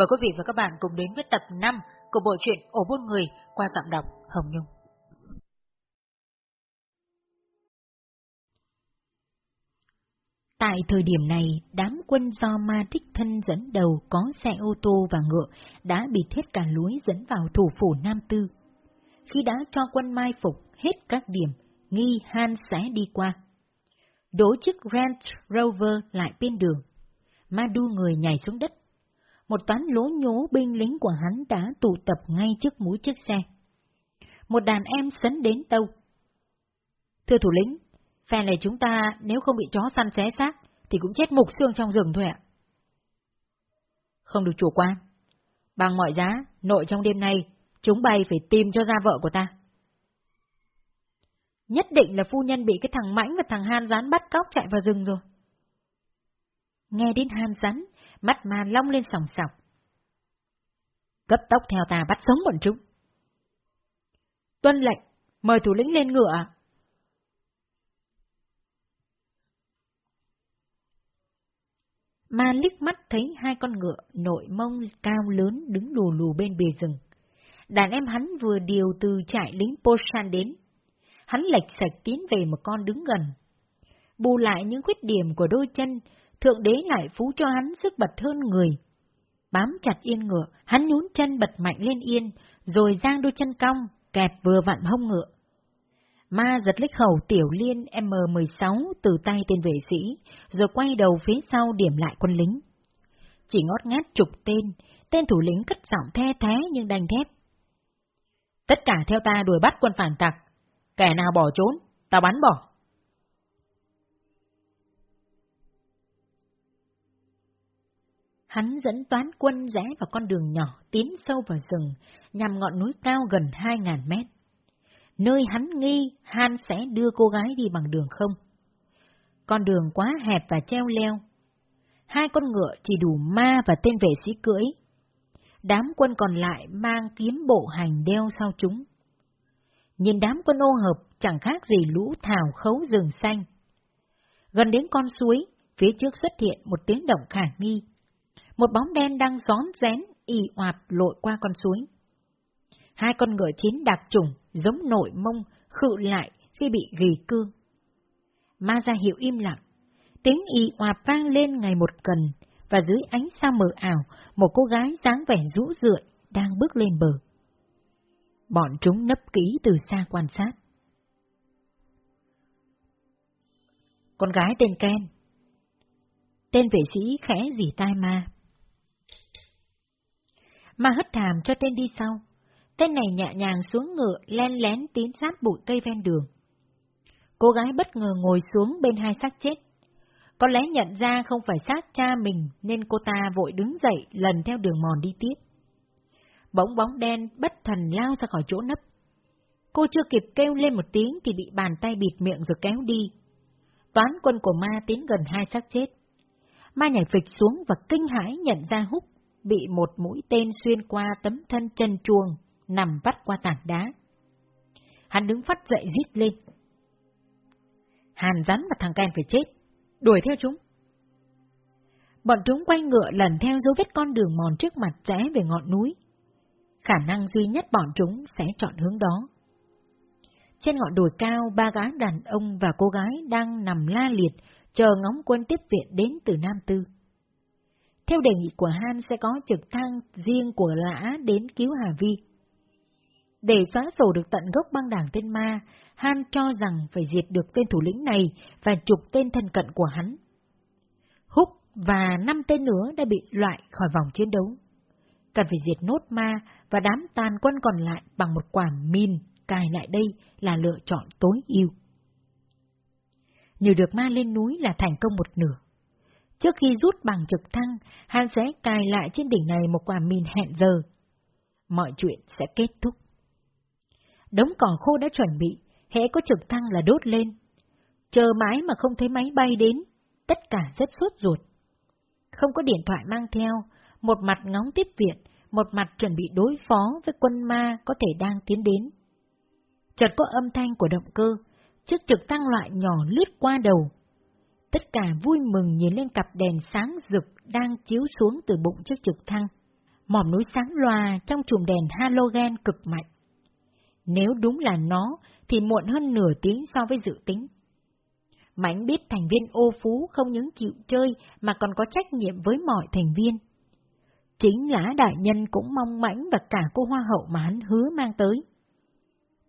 Mời quý vị và các bạn cùng đến với tập 5 của bộ truyện Ổ Bôn Người qua giọng đọc Hồng Nhung. Tại thời điểm này, đám quân do ma trích thân dẫn đầu có xe ô tô và ngựa đã bị thiết cả lối dẫn vào thủ phủ Nam Tư. Khi đã cho quân mai phục hết các điểm, nghi Han sẽ đi qua. Đổ chiếc Range Rover lại bên đường. Ma đu người nhảy xuống đất. Một toán lố nhố binh lính của hắn đã tụ tập ngay trước mũi chiếc xe. Một đàn em sấn đến tâu: Thưa thủ lĩnh, phe này chúng ta nếu không bị chó săn xé xác thì cũng chết mục xương trong rừng thôi ạ. Không được chủ quan. Bằng mọi giá, nội trong đêm nay, chúng bay phải tìm cho ra vợ của ta. Nhất định là phu nhân bị cái thằng Mãnh và thằng Han rán bắt cóc chạy vào rừng rồi. Nghe đến Han rắn, mắt ma long lên sòng sọc. Cấp tốc theo ta bắt sống bọn chúng. Tuân lệnh, mời thủ lĩnh lên ngựa. Ma liếc mắt thấy hai con ngựa nội mông cao lớn đứng lù lù bên bìa rừng. Đàn em hắn vừa điều từ trại lính Poshan đến. Hắn lệch sạch tiến về một con đứng gần. Bù lại những khuyết điểm của đôi chân, thượng đế lại phú cho hắn sức bật hơn người. Bám chặt yên ngựa, hắn nhún chân bật mạnh lên yên, rồi giang đôi chân cong, kẹp vừa vặn hông ngựa. Ma giật lấy khẩu tiểu liên M16 từ tay tên vệ sĩ, rồi quay đầu phía sau điểm lại quân lính. Chỉ ngót ngát chục tên, tên thủ lĩnh cất giọng the thế nhưng đành thép. Tất cả theo ta đuổi bắt quân phản tặc, kẻ nào bỏ trốn, ta bắn bỏ. Hắn dẫn toán quân rẽ vào con đường nhỏ tiến sâu vào rừng, nhằm ngọn núi cao gần 2.000 mét nơi hắn nghi Han sẽ đưa cô gái đi bằng đường không. Con đường quá hẹp và treo leo. Hai con ngựa chỉ đủ ma và tên vệ sĩ cưỡi. Đám quân còn lại mang kiếm bộ hành đeo sau chúng. Nhìn đám quân ô hợp chẳng khác gì lũ thảo khấu rừng xanh. Gần đến con suối, phía trước xuất hiện một tiếng động khả nghi. Một bóng đen đang gión rén, y oạp lội qua con suối. Hai con ngựa chín đặc trùng, giống nội mông, khự lại khi bị ghi cương. Ma ra hiệu im lặng, tiếng y oạp vang lên ngày một cần, và dưới ánh sao mờ ảo, một cô gái dáng vẻ rũ rượi đang bước lên bờ. Bọn chúng nấp kỹ từ xa quan sát. Con gái tên Ken. Tên vệ sĩ khẽ dì tai ma. Ma hất thàm cho tên đi sau, Tên này nhẹ nhàng xuống ngựa, len lén tiến sát bụi cây ven đường. Cô gái bất ngờ ngồi xuống bên hai xác chết. Có lẽ nhận ra không phải xác cha mình nên cô ta vội đứng dậy lần theo đường mòn đi tiếp. Bóng bóng đen bất thần lao ra khỏi chỗ nấp. Cô chưa kịp kêu lên một tiếng thì bị bàn tay bịt miệng rồi kéo đi. Toán quân của ma tiến gần hai xác chết. Ma nhảy phịch xuống và kinh hãi nhận ra húc bị một mũi tên xuyên qua tấm thân chân chuồng nằm vắt qua tảng đá. Hắn đứng phát dậy rít lên. Hàn rắn và thằng Ken phải chết, đuổi theo chúng. Bọn chúng quay ngựa lần theo dấu vết con đường mòn trước mặt rẽ về ngọn núi. Khả năng duy nhất bọn chúng sẽ chọn hướng đó. Trên ngọn đồi cao, ba gái đàn ông và cô gái đang nằm la liệt, chờ ngóng quân tiếp viện đến từ Nam Tư. Theo đề nghị của Han sẽ có trực thăng riêng của lã đến cứu Hà Vi. Để xóa sổ được tận gốc băng đảng tên ma, Han cho rằng phải diệt được tên thủ lĩnh này và trục tên thân cận của hắn. Húc và năm tên nữa đã bị loại khỏi vòng chiến đấu. Cần phải diệt nốt ma và đám tàn quân còn lại bằng một quả min cài lại đây là lựa chọn tối ưu. Nhiều được ma lên núi là thành công một nửa. Trước khi rút bằng trực thăng, hắn sẽ cài lại trên đỉnh này một quả mìn hẹn giờ. Mọi chuyện sẽ kết thúc. Đống cỏ khô đã chuẩn bị, hễ có trực thăng là đốt lên. Chờ mãi mà không thấy máy bay đến, tất cả rất sốt ruột. Không có điện thoại mang theo, một mặt ngóng tiếp viện, một mặt chuẩn bị đối phó với quân ma có thể đang tiến đến. Chợt có âm thanh của động cơ, chiếc trực thăng loại nhỏ lướt qua đầu. Tất cả vui mừng nhìn lên cặp đèn sáng rực đang chiếu xuống từ bụng chiếc trực thăng. Mỏm núi sáng loà trong chùm đèn halogen cực mạnh. Nếu đúng là nó, thì muộn hơn nửa tiếng so với dự tính. Mãnh biết thành viên ô phú không những chịu chơi mà còn có trách nhiệm với mọi thành viên. Chính lã đại nhân cũng mong mãnh và cả cô hoa hậu mà hắn hứa mang tới.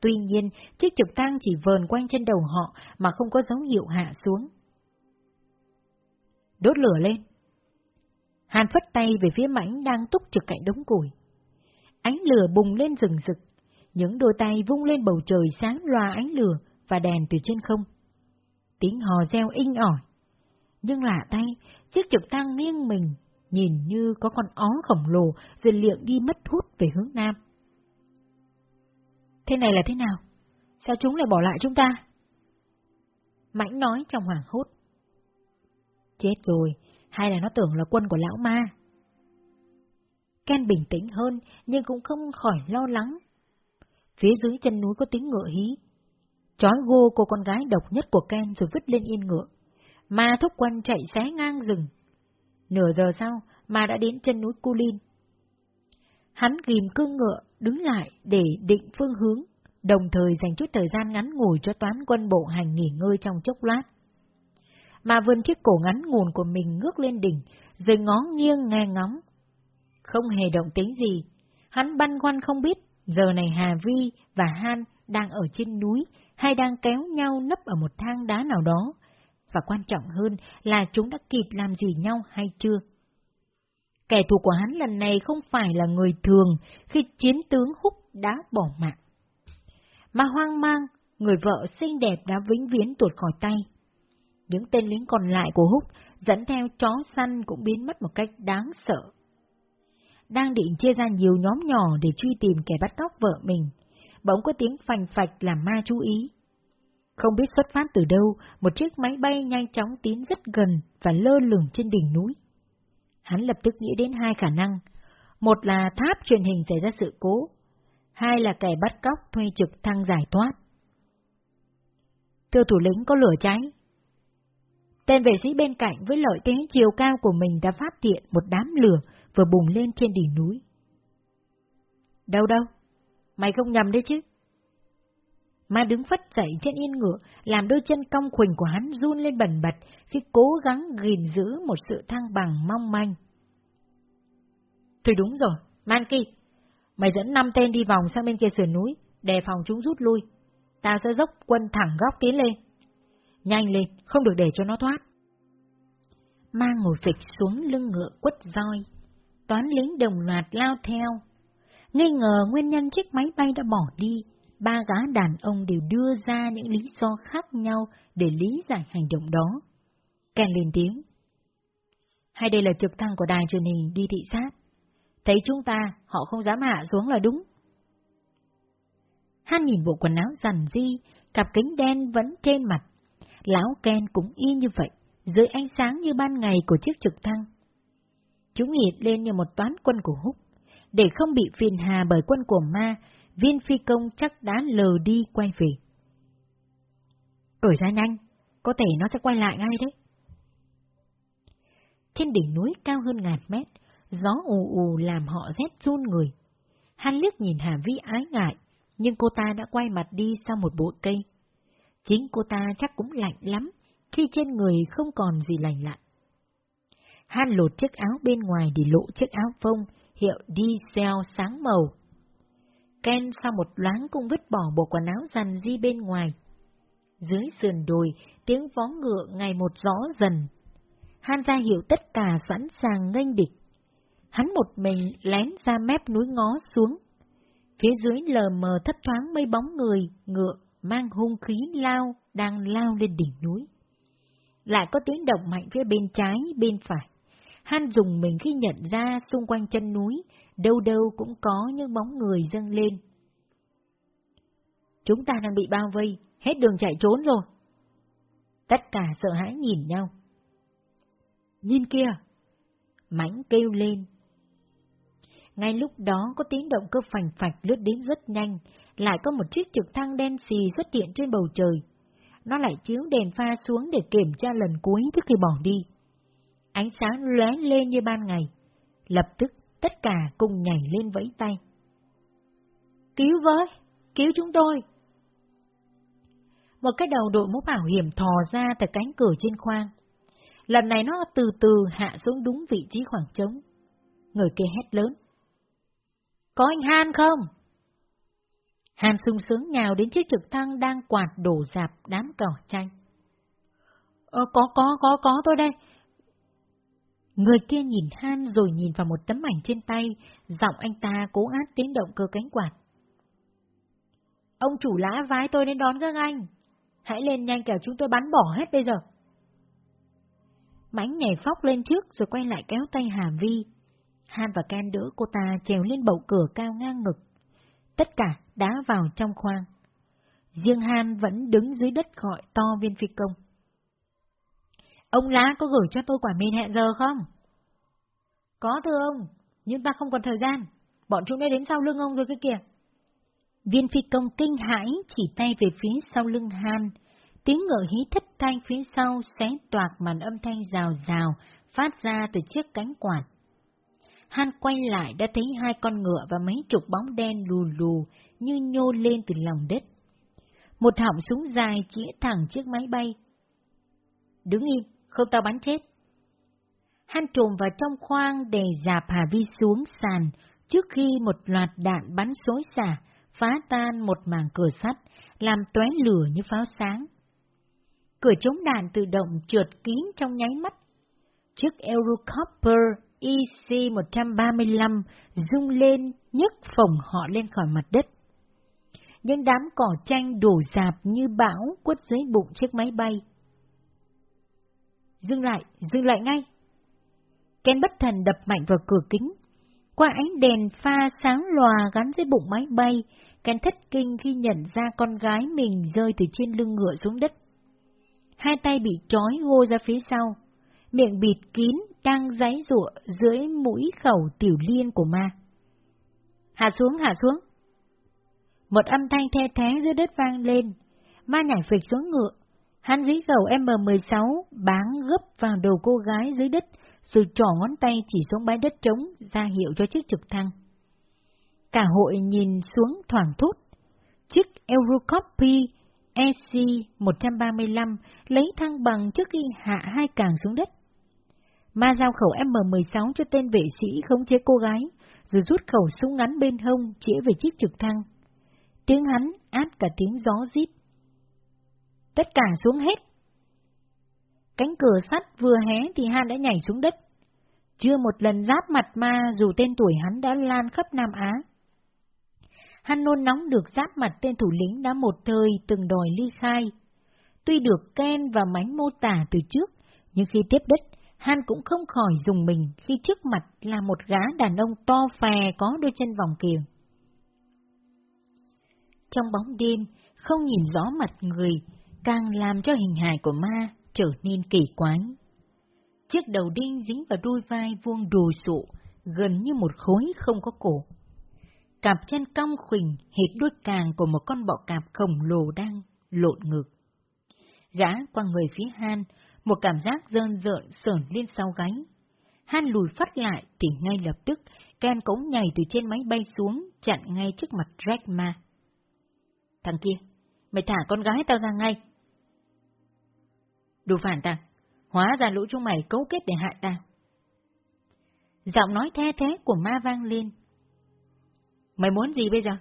Tuy nhiên, chiếc trực thăng chỉ vờn quanh trên đầu họ mà không có dấu hiệu hạ xuống. Đốt lửa lên. Hàn phất tay về phía mãnh đang túc trực cạnh đống củi. Ánh lửa bùng lên rừng rực, những đôi tay vung lên bầu trời sáng loa ánh lửa và đèn từ trên không. Tiếng hò reo inh ỏi. Nhưng lạ tay, chiếc trực thăng nghiêng mình, nhìn như có con ó khổng lồ rồi liệng đi mất hút về hướng nam. Thế này là thế nào? Sao chúng lại bỏ lại chúng ta? Mãnh nói trong hoàng hốt. Chết rồi, hay là nó tưởng là quân của lão ma? Ken bình tĩnh hơn, nhưng cũng không khỏi lo lắng. Phía dưới chân núi có tiếng ngựa hí. Chói gô cô con gái độc nhất của Ken rồi vứt lên yên ngựa. Ma thúc quân chạy xé ngang rừng. Nửa giờ sau, ma đã đến chân núi Culin. Hắn ghim cương ngựa, đứng lại để định phương hướng, đồng thời dành chút thời gian ngắn ngủi cho toán quân bộ hành nghỉ ngơi trong chốc lát. Mà vươn chiếc cổ ngắn nguồn của mình ngước lên đỉnh, rồi ngó nghiêng nghe ngóng. Không hề động tính gì, hắn băn khoăn không biết giờ này Hà Vi và Han đang ở trên núi hay đang kéo nhau nấp ở một thang đá nào đó, và quan trọng hơn là chúng đã kịp làm gì nhau hay chưa. Kẻ thù của hắn lần này không phải là người thường khi chiến tướng Húc đã bỏ mạng. Mà hoang mang, người vợ xinh đẹp đã vĩnh viễn tuột khỏi tay. Những tên lính còn lại của Húc dẫn theo chó săn cũng biến mất một cách đáng sợ. Đang định chia ra nhiều nhóm nhỏ để truy tìm kẻ bắt cóc vợ mình, bỗng có tiếng phành phạch làm ma chú ý. Không biết xuất phát từ đâu, một chiếc máy bay nhanh chóng tiến rất gần và lơ lửng trên đỉnh núi. Hắn lập tức nghĩ đến hai khả năng. Một là tháp truyền hình xảy ra sự cố, hai là kẻ bắt cóc thuê trực thăng giải thoát. Thưa thủ lĩnh có lửa cháy. Tên vệ sĩ bên cạnh với lợi thế chiều cao của mình đã phát hiện một đám lửa vừa bùng lên trên đỉnh núi. Đâu đâu? Mày không nhầm đấy chứ? Ma đứng phất dậy trên yên ngựa, làm đôi chân cong khuỳnh của hắn run lên bần bật khi cố gắng gìn giữ một sự thăng bằng mong manh. Thôi đúng rồi, Manki, mày dẫn năm tên đi vòng sang bên kia sườn núi, đề phòng chúng rút lui. Tao sẽ dốc quân thẳng góc tiến lên. Nhanh lên, không được để cho nó thoát. Mang ngồi phịch xuống lưng ngựa quất roi. Toán lính đồng loạt lao theo. Nghi ngờ nguyên nhân chiếc máy bay đã bỏ đi, ba gã đàn ông đều đưa ra những lý do khác nhau để lý giải hành động đó. Ken lên tiếng. Hay đây là trực thăng của đài truyền hình đi thị sát? Thấy chúng ta, họ không dám hạ xuống là đúng. Han nhìn bộ quần áo rằn di, cặp kính đen vẫn trên mặt. Lão Ken cũng y như vậy, dưới ánh sáng như ban ngày của chiếc trực thăng. Chúng hiện lên như một toán quân của Húc, để không bị phiền hà bởi quân của ma, viên phi công chắc đã lờ đi quay về. Cởi ra nhanh, có thể nó sẽ quay lại ngay đấy. Trên đỉnh núi cao hơn ngàn mét, gió ù ù làm họ rét run người. Hắn liếc nhìn Hà Vi ái ngại, nhưng cô ta đã quay mặt đi sau một bụi cây. Chính cô ta chắc cũng lạnh lắm, khi trên người không còn gì lành lặn. Han lột chiếc áo bên ngoài để lộ chiếc áo phông, hiệu diesel sáng màu. Ken sau một loáng cũng vứt bỏ bộ quần áo dằn di bên ngoài. Dưới sườn đồi, tiếng vó ngựa ngày một rõ dần. Han ra hiệu tất cả sẵn sàng nghênh địch. Hắn một mình lén ra mép núi ngó xuống. Phía dưới lờ mờ thất thoáng mây bóng người, ngựa, mang hung khí lao, đang lao lên đỉnh núi. Lại có tiếng động mạnh phía bên trái, bên phải. Han dùng mình khi nhận ra xung quanh chân núi, đâu đâu cũng có những bóng người dâng lên. Chúng ta đang bị bao vây, hết đường chạy trốn rồi. Tất cả sợ hãi nhìn nhau. Nhìn kia! Mãnh kêu lên. Ngay lúc đó có tiếng động cơ phành phạch lướt đến rất nhanh, lại có một chiếc trực thăng đen xì xuất hiện trên bầu trời. Nó lại chiếu đèn pha xuống để kiểm tra lần cuối trước khi bỏ đi. Ánh sáng lóe lên như ban ngày. Lập tức, tất cả cùng nhảy lên vẫy tay. Cứu với! Cứu chúng tôi! Một cái đầu đội mũ bảo hiểm thò ra từ cánh cửa trên khoang. Lần này nó từ từ hạ xuống đúng vị trí khoảng trống. Người kia hét lớn. Có anh Han không? Han sung sướng nhào đến chiếc trực thăng đang quạt đổ dạp đám cỏ tranh. Ờ, có, có, có, có tôi đây. Người kia nhìn Han rồi nhìn vào một tấm ảnh trên tay, giọng anh ta cố át tiếng động cơ cánh quạt. Ông chủ lã vái tôi đến đón các anh. Hãy lên nhanh kẻo chúng tôi bắn bỏ hết bây giờ. Mãnh nhảy phóc lên trước rồi quay lại kéo tay Hà Vi. Han và Ken đỡ cô ta trèo lên bầu cửa cao ngang ngực. Tất cả đá vào trong khoang. Riêng Han vẫn đứng dưới đất gọi to viên phi công. Ông lá có gửi cho tôi quả mìn hẹn giờ không? Có thưa ông, nhưng ta không còn thời gian. Bọn chúng đã đến sau lưng ông rồi cái kìa. Viên phi công kinh hãi chỉ tay về phía sau lưng Han. Tiếng ngựa hí thất thanh phía sau xé toạc màn âm thanh rào rào phát ra từ chiếc cánh quạt. Han quay lại đã thấy hai con ngựa và mấy chục bóng đen lù lù như nhô lên từ lòng đất. Một họng súng dài chĩa thẳng chiếc máy bay. Đứng im, không tao bắn chết. Han trồm vào trong khoang để dạp Hà Vi xuống sàn trước khi một loạt đạn bắn xối xả, phá tan một màng cửa sắt, làm tóe lửa như pháo sáng. Cửa chống đạn tự động trượt kín trong nháy mắt. Chiếc Eurocopter EC-135 rung lên nhấc phồng họ lên khỏi mặt đất. Những đám cỏ tranh đổ dạp như bão quất dưới bụng chiếc máy bay. Dừng lại, dừng lại ngay. Ken bất thần đập mạnh vào cửa kính. Qua ánh đèn pha sáng lòa gắn dưới bụng máy bay, Ken thất kinh khi nhận ra con gái mình rơi từ trên lưng ngựa xuống đất. Hai tay bị trói gô ra phía sau, miệng bịt kín đang giấy rụa dưới mũi khẩu tiểu liên của ma. Hạ xuống, hạ xuống. Một âm thanh the thế dưới đất vang lên, ma nhảy phịch xuống ngựa. Hắn dí khẩu M16 báng gấp vào đầu cô gái dưới đất, rồi trỏ ngón tay chỉ xuống bãi đất trống, ra hiệu cho chiếc trực thăng. Cả hội nhìn xuống thoảng thốt. Chiếc Eurocopy EC-135 lấy thăng bằng trước khi hạ hai càng xuống đất. Ma giao khẩu M16 cho tên vệ sĩ khống chế cô gái, rồi rút khẩu súng ngắn bên hông chĩa về chiếc trực thăng. Tiếng hắn át cả tiếng gió rít. Tất cả xuống hết. Cánh cửa sắt vừa hé thì Han đã nhảy xuống đất. Chưa một lần giáp mặt ma dù tên tuổi hắn đã lan khắp Nam Á. Han nôn nóng được giáp mặt tên thủ lĩnh đã một thời từng đòi ly khai. Tuy được Ken và mánh mô tả từ trước, nhưng khi tiếp đất, Han cũng không khỏi dùng mình khi trước mặt là một gã đàn ông to phè có đôi chân vòng kiềng. Trong bóng đêm, không nhìn rõ mặt người, càng làm cho hình hài của ma trở nên kỳ quái. Chiếc đầu đinh dính vào đôi vai vuông đồ sụ, gần như một khối không có cổ. Cặp chân cong khuỳnh hệt đuôi càng của một con bọ cạp khổng lồ đang lộn ngược. Gã qua người phía Han, một cảm giác rơn rợn sởn lên sau gáy. Han lùi phát lại thì ngay lập tức, Ken cũng nhảy từ trên máy bay xuống, chặn ngay trước mặt Dragma. Thằng kia, mày thả con gái tao ra ngay. Đồ phản ta, hóa ra lũ chúng mày cấu kết để hại tao. Giọng nói the thế của ma vang lên. Mày muốn gì bây giờ?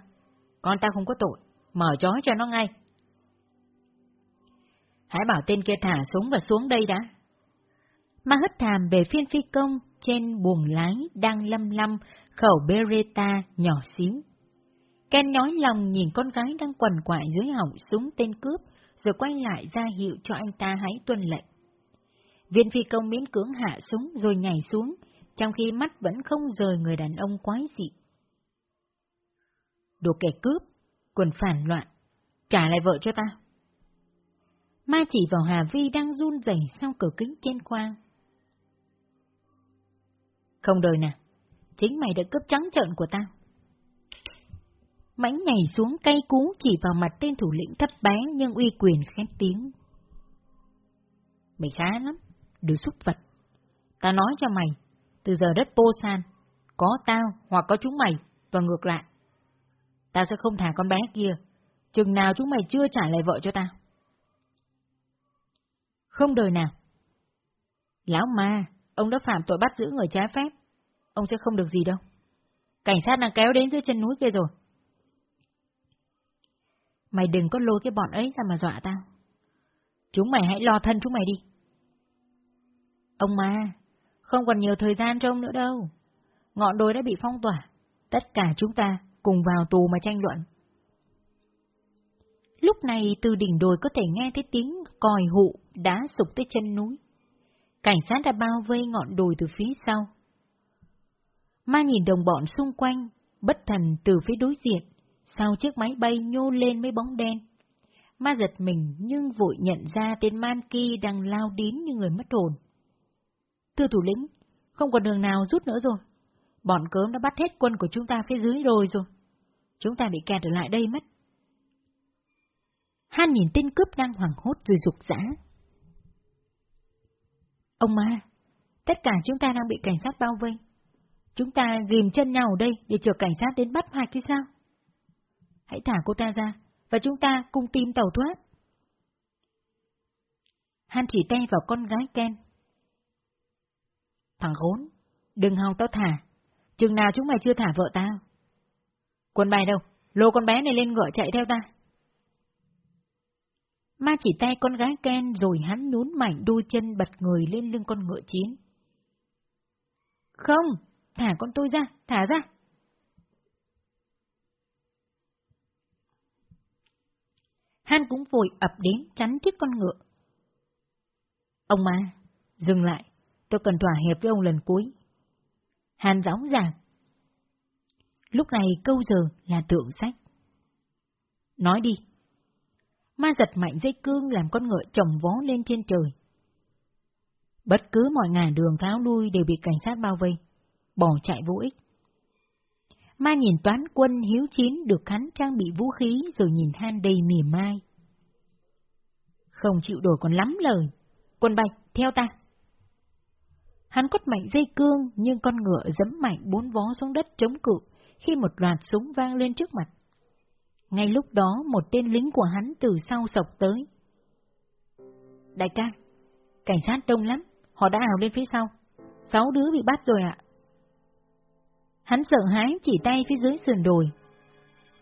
Con tao không có tội, mở chói cho nó ngay. Hãy bảo tên kia thả súng và xuống đây đã. Ma hất thàm về phiên phi công trên buồng lái đang lâm lâm khẩu Beretta nhỏ xíu. Ken nói lòng nhìn con gái đang quằn quại dưới họng súng tên cướp, rồi quay lại ra hiệu cho anh ta hãy tuân lệnh. Viên phi công miễn cưỡng hạ súng rồi nhảy xuống, trong khi mắt vẫn không rời người đàn ông quái dị. Đồ kẻ cướp, quần phản loạn, trả lại vợ cho ta. Ma chỉ vào Hà Vi đang run rẩy sau cửa kính trên khoang. Không đời nè, chính mày đã cướp trắng trợn của tao. Mãnh nhảy xuống cây cú chỉ vào mặt tên thủ lĩnh thấp bé nhưng uy quyền khét tiếng. Mày khá lắm, đứa xúc vật. Tao nói cho mày, từ giờ đất Pô San, có tao hoặc có chúng mày, và ngược lại. Tao sẽ không thả con bé kia, chừng nào chúng mày chưa trả lại vợ cho tao. Không đời nào. Lão ma, ông đã phạm tội bắt giữ người trái phép, ông sẽ không được gì đâu. Cảnh sát đang kéo đến dưới chân núi kia rồi. Mày đừng có lôi cái bọn ấy ra mà dọa tao. Chúng mày hãy lo thân chúng mày đi. Ông ma, không còn nhiều thời gian cho ông nữa đâu. Ngọn đồi đã bị phong tỏa. Tất cả chúng ta cùng vào tù mà tranh luận. Lúc này từ đỉnh đồi có thể nghe thấy tiếng còi hụ đá sụp tới chân núi. Cảnh sát đã bao vây ngọn đồi từ phía sau. Ma nhìn đồng bọn xung quanh, bất thần từ phía đối diện, sau chiếc máy bay nhô lên mấy bóng đen. Ma giật mình nhưng vội nhận ra tên Man Ki đang lao đến như người mất hồn. Thưa thủ lĩnh, không còn đường nào rút nữa rồi. Bọn cớm đã bắt hết quân của chúng ta phía dưới rồi rồi. Chúng ta bị kẹt ở lại đây mất. Han nhìn tên cướp đang hoảng hốt rồi rục rã. Ông ma, tất cả chúng ta đang bị cảnh sát bao vây. Chúng ta ghim chân nhau ở đây để chờ cảnh sát đến bắt Hoạch kia sao? Hãy thả cô ta ra, và chúng ta cùng tìm tàu thoát. Han chỉ tay vào con gái Ken. Thằng khốn, đừng hòng tao thả, chừng nào chúng mày chưa thả vợ tao. Quân bài đâu, lô con bé này lên ngựa chạy theo ta. Ma chỉ tay con gái Ken rồi hắn nhún mạnh đôi chân bật người lên lưng con ngựa chiến. Không, thả con tôi ra, thả ra. Han cũng vội ập đến chắn trước con ngựa. Ông ma, dừng lại, tôi cần thỏa hiệp với ông lần cuối. Han gióng giảng. Lúc này câu giờ là tượng sách. Nói đi. Ma giật mạnh dây cương làm con ngựa trồng vó lên trên trời. Bất cứ mọi ngả đường tháo lui đều bị cảnh sát bao vây, bỏ chạy vô ích. Ma nhìn toán quân hiếu chiến được hắn trang bị vũ khí rồi nhìn Han đầy mỉa mai. Không chịu đổi còn lắm lời. Quân bay, theo ta. Hắn quất mạnh dây cương nhưng con ngựa dẫm mạnh bốn vó xuống đất chống cự khi một loạt súng vang lên trước mặt. Ngay lúc đó một tên lính của hắn từ sau sọc tới. Đại ca, cảnh sát đông lắm, họ đã ảo lên phía sau. Sáu đứa bị bắt rồi ạ. Hắn sợ hãi chỉ tay phía dưới sườn đồi.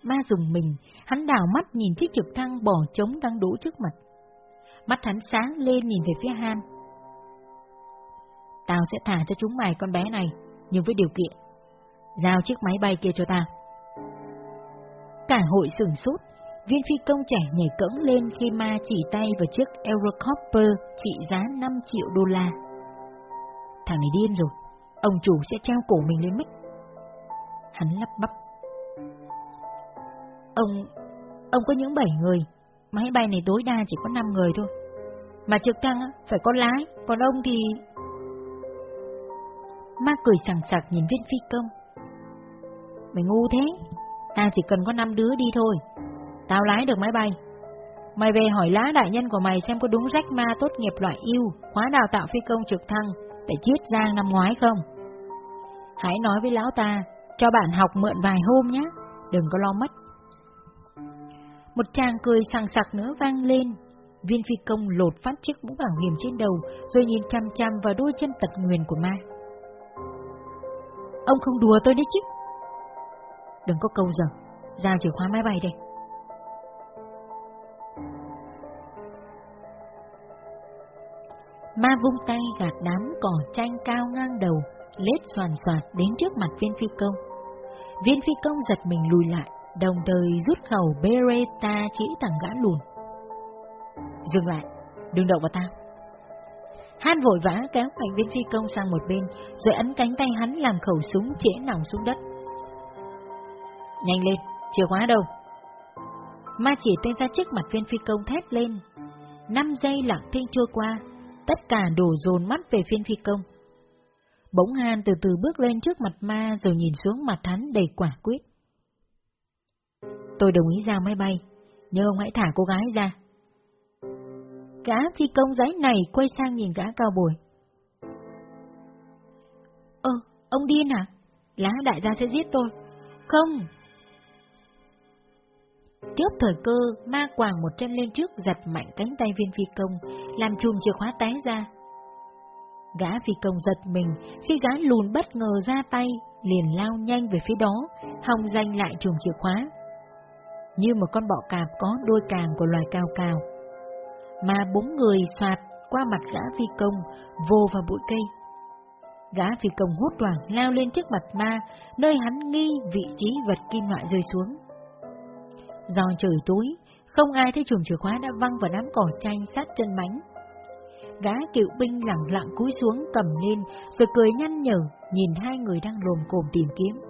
Ma dùng mình, hắn đảo mắt nhìn chiếc trực thăng bỏ trống đang đổ trước mặt. Mắt hắn sáng lên nhìn về phía Han. Tao sẽ thả cho chúng mày con bé này, nhưng với điều kiện. Giao chiếc máy bay kia cho ta. Cả hội sửng sốt, viên phi công trẻ nhảy cẫng lên khi ma chỉ tay vào chiếc Eurocopter trị giá 5 triệu đô la. Thằng này điên rồi, ông chủ sẽ treo cổ mình lên mất. Hắn lắp bắp. Ông, ông có những bảy người, máy bay này tối đa chỉ có 5 người thôi. Mà trực thăng phải có lái, còn ông thì... Ma cười sảng sạc nhìn viên phi công. Mày ngu thế, ta chỉ cần có 5 đứa đi thôi. Tao lái được máy bay. Mày về hỏi lá đại nhân của mày xem có đúng rách ma tốt nghiệp loại yêu, khóa đào tạo phi công trực thăng để chiết giang năm ngoái không? Hãy nói với lão ta, cho bạn học mượn vài hôm nhé, đừng có lo mất. Một tràng cười sằng sặc nữa vang lên, viên phi công lột phát chiếc mũ bảo hiểm trên đầu, rồi nhìn chăm chăm vào đôi chân tật nguyền của ma. Ông không đùa tôi đấy chứ. Đừng có câu giờ, giao chìa khóa máy bay đây. Ma vung tay gạt đám cỏ tranh cao ngang đầu, lết soàn soạt đến trước mặt viên phi công. Viên phi công giật mình lùi lại, đồng thời rút khẩu Beretta chỉ thẳng gã lùn. Dừng lại, đừng động vào tao. Han vội vã kéo mạnh viên phi công sang một bên, rồi ấn cánh tay hắn làm khẩu súng trễ nòng xuống đất. Nhanh lên, chìa khóa đâu? Ma chỉ tay ra trước mặt viên phi công thét lên. Năm giây lặng thinh trôi qua, tất cả đổ dồn mắt về viên phi công. Bỗng Han từ từ bước lên trước mặt ma rồi nhìn xuống mặt hắn đầy quả quyết. Tôi đồng ý giao máy bay, nhưng ông hãy thả cô gái ra. Gã phi công giấy này quay sang nhìn gã cao bồi. Ơ, ông điên à? lá đại gia sẽ giết tôi. Không! Trước thời cơ, ma quàng một chân lên trước giật mạnh cánh tay viên phi công, làm chùm chìa khóa té ra. Gã phi công giật mình khi gã lùn bất ngờ ra tay, liền lao nhanh về phía đó, hòng giành lại chùm chìa khóa. Như một con bọ cạp có đôi càng của loài cao cao. Mà bốn người soạt qua mặt gã phi công, vô vào bụi cây. Gã phi công hốt hoảng lao lên trước mặt ma, nơi hắn nghi vị trí vật kim loại rơi xuống. Do trời tối, không ai thấy chùm chìa khóa đã văng vào đám cỏ chanh sát chân mánh. Gã cựu binh lặng lặng cúi xuống cầm lên, rồi cười nhăn nhở, nhìn hai người đang lồm cồm tìm kiếm.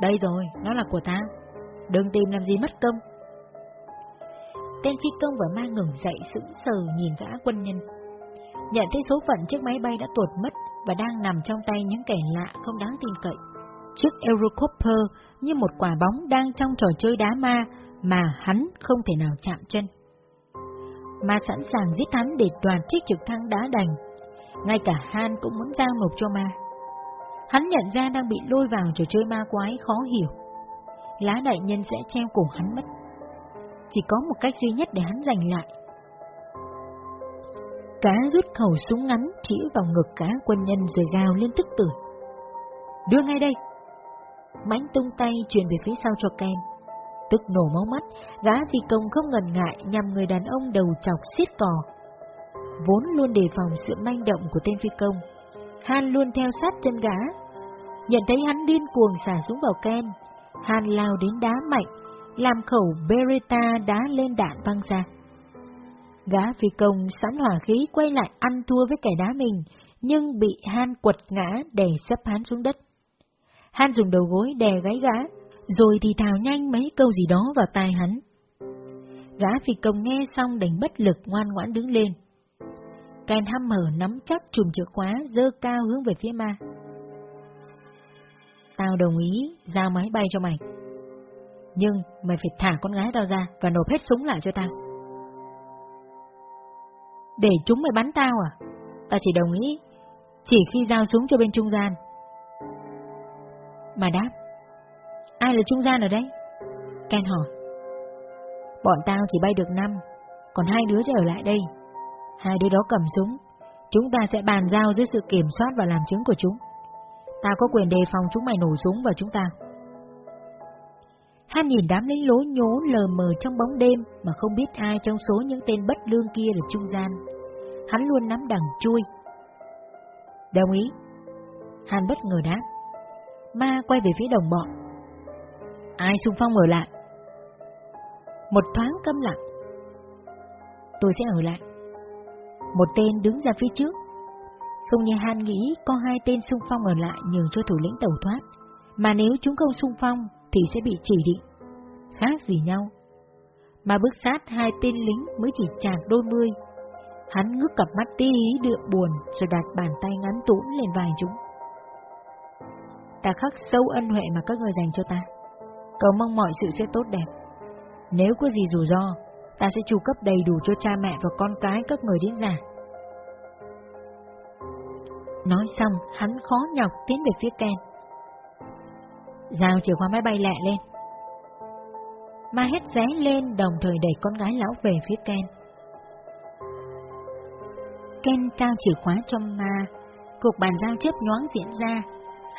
Đây rồi, nó là của ta. Đừng tìm làm gì mất công. Tên phi công và ma ngừng dậy sững sờ nhìn gã quân nhân. Nhận thấy số phận chiếc máy bay đã tuột mất và đang nằm trong tay những kẻ lạ không đáng tin cậy. Chiếc Eurocopter như một quả bóng đang trong trò chơi đá ma mà hắn không thể nào chạm chân. Ma sẵn sàng giết hắn để đoàn chiếc trực thăng đá đành. Ngay cả Han cũng muốn giao nộp cho ma. Hắn nhận ra đang bị lôi vào trò chơi ma quái khó hiểu. Lá đại nhân sẽ treo cổ hắn mất. Chỉ có một cách duy nhất để hắn giành lại. Cá rút khẩu súng ngắn chỉ vào ngực cá quân nhân rồi gào lên tức tử. Đưa ngay đây! Mãnh tung tay truyền về phía sau cho Ken. Tức nổ máu mắt, gã phi công không ngần ngại nhằm người đàn ông đầu chọc xiết cò. Vốn luôn đề phòng sự manh động của tên phi công. Han luôn theo sát chân gã. Nhận thấy hắn điên cuồng xả súng vào Ken, Han lao đến đá mạnh, làm khẩu Beretta đá lên đạn văng ra. Gã phi công sẵn hỏa khí quay lại ăn thua với kẻ đá mình, nhưng bị Han quật ngã đè sấp hắn xuống đất. Han dùng đầu gối đè gáy gã, rồi thì thào nhanh mấy câu gì đó vào tai hắn. Gã phi công nghe xong đành bất lực ngoan ngoãn đứng lên. Ken Hammer nắm chắc chùm chìa khóa dơ cao hướng về phía ma. Tao đồng ý giao máy bay cho mày. Nhưng mày phải thả con gái tao ra và nộp hết súng lại cho tao. Để chúng mày bắn tao à? Tao chỉ đồng ý, chỉ khi giao súng cho bên trung gian. Mà đáp, ai là trung gian ở đây? Ken hỏi. Bọn tao chỉ bay được năm, còn hai đứa sẽ ở lại đây. Hai đứa đó cầm súng, chúng ta sẽ bàn giao dưới sự kiểm soát và làm chứng của chúng. Tao có quyền đề phòng chúng mày nổ súng vào chúng ta. Han nhìn đám lính lố nhố lờ mờ trong bóng đêm mà không biết ai trong số những tên bất lương kia là trung gian. Hắn luôn nắm đằng chui. Đồng ý. Han bất ngờ đáp. Ma quay về phía đồng bọn. Ai xung phong ở lại? Một thoáng câm lặng. Tôi sẽ ở lại. Một tên đứng ra phía trước. Không như Han nghĩ có hai tên xung phong ở lại nhường cho thủ lĩnh tẩu thoát. Mà nếu chúng không xung phong thì sẽ bị chỉ định. Khác gì nhau. Mà bước sát hai tên lính mới chỉ chạc đôi mươi. Hắn ngước cặp mắt tí ý đượm buồn rồi đặt bàn tay ngắn tũn lên vai chúng. Ta khắc sâu ân huệ mà các người dành cho ta. Cầu mong mọi sự sẽ tốt đẹp. Nếu có gì rủi ro, ta sẽ chu cấp đầy đủ cho cha mẹ và con cái các người đến già. Nói xong, hắn khó nhọc tiến về phía Ken. Giao chìa khóa máy bay lẹ lên. Ma hét ré lên đồng thời đẩy con gái lão về phía Ken. Ken trao chìa khóa cho ma, cuộc bàn giao chớp nhoáng diễn ra.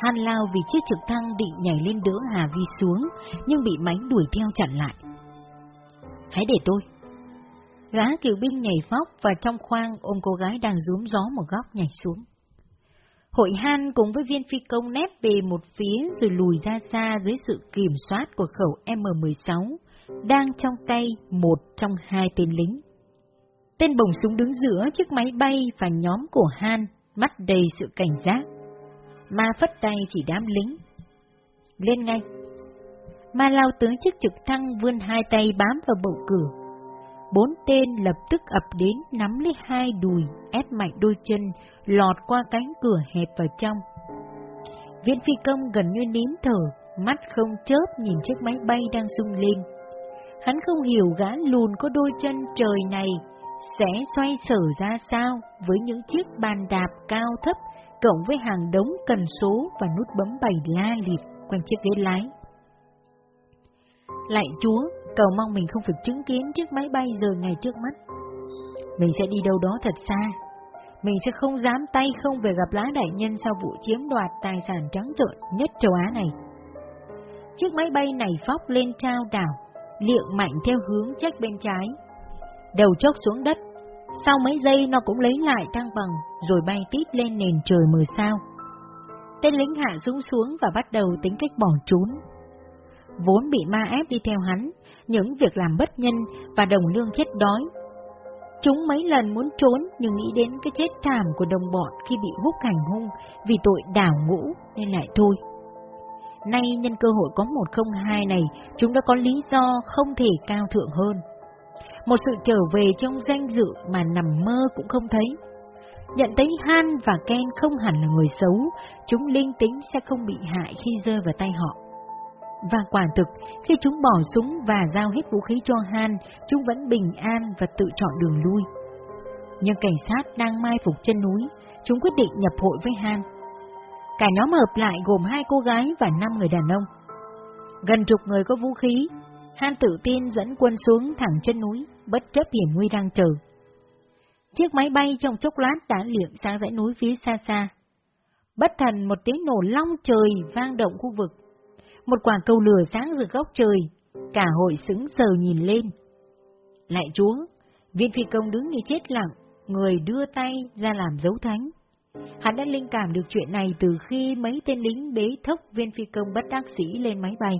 Han lao vì chiếc trực thăng định nhảy lên đỡ Hà Vi xuống, nhưng bị mánh đuổi theo chặn lại. Hãy để tôi. Gã cựu binh nhảy phóc và trong khoang ôm cô gái đang rúm gió một góc nhảy xuống. Hội Han cùng với viên phi công nép về một phía rồi lùi ra xa dưới sự kiểm soát của khẩu M16, đang trong tay một trong hai tên lính. Tên bồng súng đứng giữa chiếc máy bay và nhóm của Han, mắt đầy sự cảnh giác. Ma phất tay chỉ đám lính. Lên ngay. Ma lao tướng chiếc trực thăng vươn hai tay bám vào bầu cửa bốn tên lập tức ập đến nắm lấy hai đùi, ép mạnh đôi chân, lọt qua cánh cửa hẹp vào trong. Viên phi công gần như nín thở, mắt không chớp nhìn chiếc máy bay đang rung lên. Hắn không hiểu gã lùn có đôi chân trời này sẽ xoay sở ra sao với những chiếc bàn đạp cao thấp cộng với hàng đống cần số và nút bấm bày la liệt quanh chiếc ghế lái. Lạy Chúa, cầu mong mình không phải chứng kiến chiếc máy bay rời ngày trước mắt. Mình sẽ đi đâu đó thật xa. Mình sẽ không dám tay không về gặp lá đại nhân sau vụ chiếm đoạt tài sản trắng trợn nhất châu Á này. Chiếc máy bay này phóc lên trao đảo, liệng mạnh theo hướng trách bên trái. Đầu chốc xuống đất, sau mấy giây nó cũng lấy lại thăng bằng, rồi bay tít lên nền trời mờ sao. Tên lính hạ rung xuống và bắt đầu tính cách bỏ trốn. Vốn bị ma ép đi theo hắn, những việc làm bất nhân và đồng lương chết đói. Chúng mấy lần muốn trốn nhưng nghĩ đến cái chết thảm của đồng bọn khi bị hút hành hung vì tội đảo ngũ nên lại thôi. Nay nhân cơ hội có 102 này, chúng đã có lý do không thể cao thượng hơn. Một sự trở về trong danh dự mà nằm mơ cũng không thấy. Nhận thấy Han và Ken không hẳn là người xấu, chúng linh tính sẽ không bị hại khi rơi vào tay họ. Và quả thực, khi chúng bỏ súng và giao hết vũ khí cho Han, chúng vẫn bình an và tự chọn đường lui. Nhưng cảnh sát đang mai phục chân núi, chúng quyết định nhập hội với Han. Cả nhóm hợp lại gồm hai cô gái và năm người đàn ông. Gần chục người có vũ khí, Han tự tin dẫn quân xuống thẳng chân núi, bất chấp hiểm nguy đang chờ. Chiếc máy bay trong chốc lát đã liệng sang dãy núi phía xa xa. Bất thần một tiếng nổ long trời vang động khu vực. Một quả cầu lửa sáng rực góc trời, cả hội sững sờ nhìn lên. Lại chúa, viên phi công đứng như chết lặng, người đưa tay ra làm dấu thánh. Hắn đã linh cảm được chuyện này từ khi mấy tên lính bế thốc viên phi công bất đắc sĩ lên máy bay.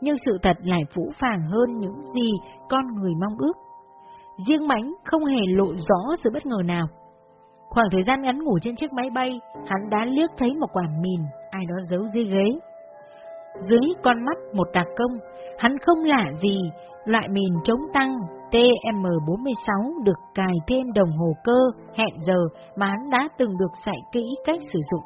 Nhưng sự thật lại phũ phàng hơn những gì con người mong ước. Riêng mánh không hề lộ rõ sự bất ngờ nào. Khoảng thời gian ngắn ngủ trên chiếc máy bay, hắn đã liếc thấy một quả mìn, ai đó giấu dưới ghế. Dưới con mắt một đặc công, hắn không lạ gì, loại mìn chống tăng TM46 được cài thêm đồng hồ cơ, hẹn giờ mà hắn đã từng được dạy kỹ cách sử dụng.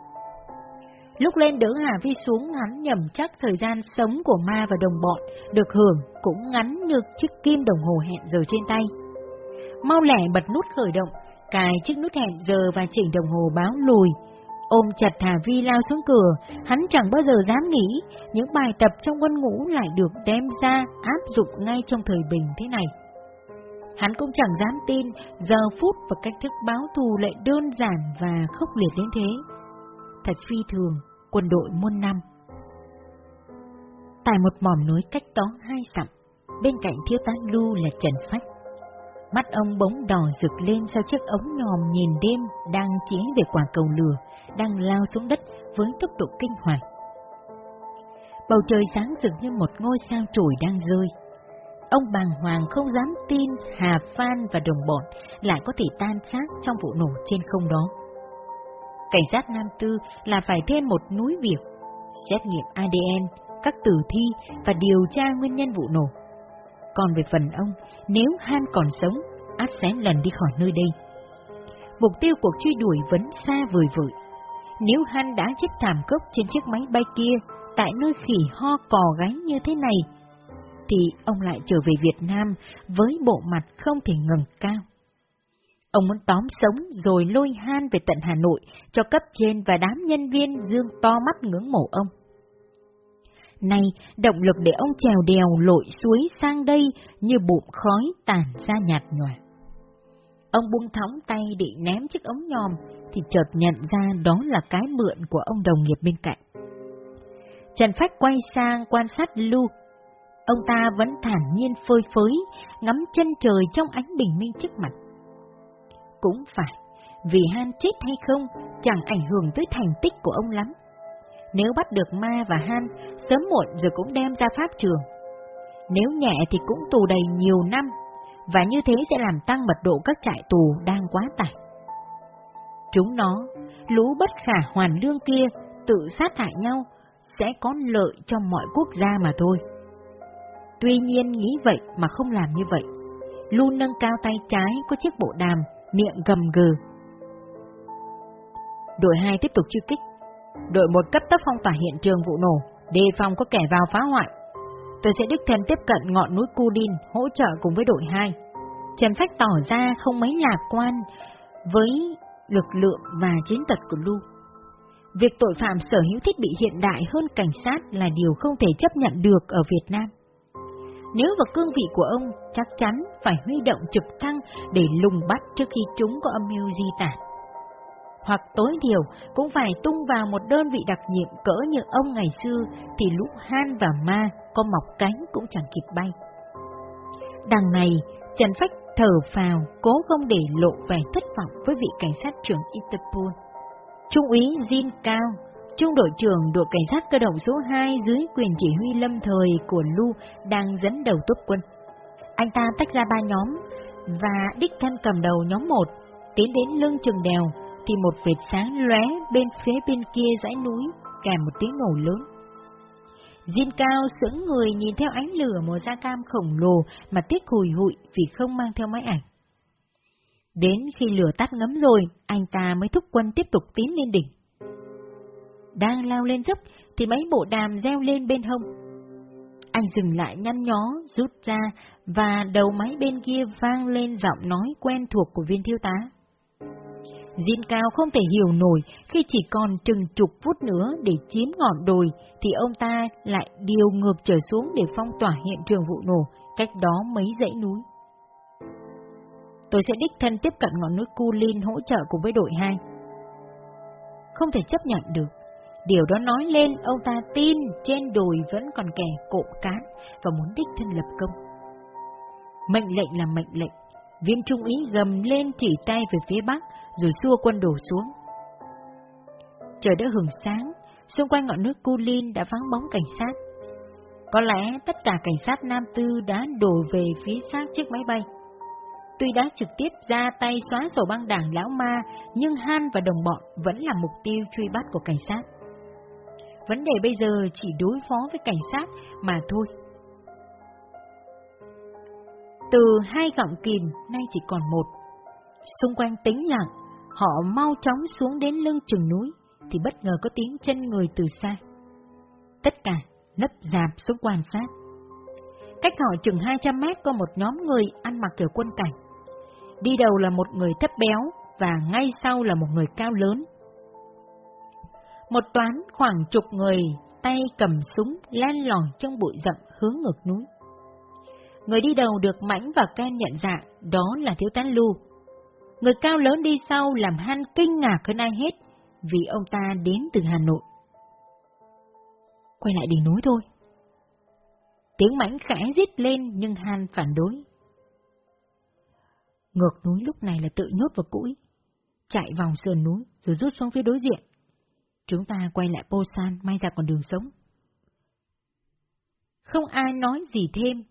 Lúc lên đỡ Hà Vi xuống hắn nhầm chắc thời gian sống của ma và đồng bọn được hưởng cũng ngắn được chiếc kim đồng hồ hẹn giờ trên tay. Mau lẻ bật nút khởi động, cài chiếc nút hẹn giờ và chỉnh đồng hồ báo lùi. Ôm chặt Hà Vi lao xuống cửa, hắn chẳng bao giờ dám nghĩ những bài tập trong quân ngũ lại được đem ra áp dụng ngay trong thời bình thế này. Hắn cũng chẳng dám tin giờ phút và cách thức báo thù lại đơn giản và khốc liệt đến thế. Thật phi thường, quân đội muôn năm. Tại một mỏm núi cách đó hai dặm, bên cạnh thiếu tá Lu là Trần Phách. Mắt ông bỗng đỏ rực lên sau chiếc ống nhòm nhìn đêm đang chỉ về quả cầu lửa, đang lao xuống đất với tốc độ kinh hoàng. Bầu trời sáng rực như một ngôi sao trổi đang rơi. Ông bàng hoàng không dám tin Hà Phan và đồng bọn lại có thể tan xác trong vụ nổ trên không đó. Cảnh sát Nam Tư là phải thêm một núi việc, xét nghiệm ADN, các tử thi và điều tra nguyên nhân vụ nổ. Còn về phần ông, nếu Han còn sống, át sẽ lần đi khỏi nơi đây. Mục tiêu cuộc truy đuổi vẫn xa vời vợi. Nếu Han đã chết thảm cốc trên chiếc máy bay kia, tại nơi khỉ ho cò gáy như thế này, thì ông lại trở về Việt Nam với bộ mặt không thể ngừng cao. Ông muốn tóm sống rồi lôi Han về tận Hà Nội cho cấp trên và đám nhân viên dương to mắt ngưỡng mộ ông. Nay, động lực để ông trèo đèo lội suối sang đây như bụm khói tàn ra nhạt nhòa. Ông buông thõng tay định ném chiếc ống nhòm, thì chợt nhận ra đó là cái mượn của ông đồng nghiệp bên cạnh. Trần Phách quay sang quan sát Lưu. Ông ta vẫn thản nhiên phơi phới, ngắm chân trời trong ánh bình minh trước mặt. Cũng phải, vì Han chết hay không chẳng ảnh hưởng tới thành tích của ông lắm. Nếu bắt được Ma và Han, sớm muộn rồi cũng đem ra pháp trường. Nếu nhẹ thì cũng tù đầy nhiều năm, và như thế sẽ làm tăng mật độ các trại tù đang quá tải. Chúng nó, lũ bất khả hoàn lương kia, tự sát hại nhau, sẽ có lợi cho mọi quốc gia mà thôi. Tuy nhiên nghĩ vậy mà không làm như vậy. Lu nâng cao tay trái có chiếc bộ đàm, miệng gầm gừ. Đội 2 tiếp tục truy kích. Đội một cấp tốc phong tỏa hiện trường vụ nổ, đề phòng có kẻ vào phá hoại. Tôi sẽ đích thân tiếp cận ngọn núi Cudin hỗ trợ cùng với đội 2. Trần Phách tỏ ra không mấy lạc quan với lực lượng và chiến thuật của Lu. Việc tội phạm sở hữu thiết bị hiện đại hơn cảnh sát là điều không thể chấp nhận được ở Việt Nam. Nếu vào cương vị của ông, chắc chắn phải huy động trực thăng để lùng bắt trước khi chúng có âm mưu di tản. Hoặc tối thiểu cũng phải tung vào một đơn vị đặc nhiệm cỡ như ông ngày xưa thì lũ Han và Ma có mọc cánh cũng chẳng kịp bay. Đằng này, Trần Phách thở phào, cố không để lộ vẻ thất vọng với vị cảnh sát trưởng Interpol. Trung úy Jin Cao, trung đội trưởng đội cảnh sát cơ động số 2 dưới quyền chỉ huy lâm thời của Lu đang dẫn đầu tốt quân. Anh ta tách ra ba nhóm và đích thân cầm đầu nhóm 1, tiến đến lưng chừng đèo thì một vệt sáng lóe bên phía bên kia dãy núi kèm một tiếng nổ lớn. Diên Cao sững người nhìn theo ánh lửa màu da cam khổng lồ mà tiếc hùi hụi vì không mang theo máy ảnh. Đến khi lửa tắt ngấm rồi, anh ta mới thúc quân tiếp tục tiến lên đỉnh. Đang lao lên dốc thì mấy bộ đàm reo lên bên hông. Anh dừng lại nhăn nhó, rút ra và đầu máy bên kia vang lên giọng nói quen thuộc của viên thiếu tá. Diên Cao không thể hiểu nổi khi chỉ còn chừng chục phút nữa để chiếm ngọn đồi thì ông ta lại điều ngược trở xuống để phong tỏa hiện trường vụ nổ, cách đó mấy dãy núi. Tôi sẽ đích thân tiếp cận ngọn núi Cu Linh hỗ trợ cùng với đội 2. Không thể chấp nhận được. Điều đó nói lên ông ta tin trên đồi vẫn còn kẻ cộm cán và muốn đích thân lập công. Mệnh lệnh là mệnh lệnh. Viên trung ý gầm lên chỉ tay về phía bắc rồi xua quân đổ xuống. Trời đã hừng sáng, xung quanh ngọn núi Cu Linh đã vắng bóng cảnh sát. Có lẽ tất cả cảnh sát Nam Tư đã đổ về phía xác chiếc máy bay. Tuy đã trực tiếp ra tay xóa sổ băng đảng lão ma, nhưng Han và đồng bọn vẫn là mục tiêu truy bắt của cảnh sát. Vấn đề bây giờ chỉ đối phó với cảnh sát mà thôi. Từ hai gọng kìm nay chỉ còn một. Xung quanh tĩnh lặng, họ mau chóng xuống đến lưng chừng núi, thì bất ngờ có tiếng chân người từ xa. Tất cả nấp dạp xuống quan sát. Cách họ chừng 200 mét có một nhóm người ăn mặc kiểu quân cảnh. Đi đầu là một người thấp béo và ngay sau là một người cao lớn. Một toán khoảng chục người tay cầm súng len lỏi trong bụi rậm hướng ngược núi. Người đi đầu được Mãnh và Ken nhận dạng, đó là Thiếu tá Lu. Người cao lớn đi sau làm Han kinh ngạc hơn ai hết vì ông ta đến từ Hà Nội. Quay lại đỉnh núi thôi. Tiếng Mãnh khẽ rít lên nhưng Han phản đối. Ngược núi lúc này là tự nhốt vào cũi, chạy vòng sườn núi rồi rút xuống phía đối diện. Chúng ta quay lại Posan may ra còn đường sống. Không ai nói gì thêm,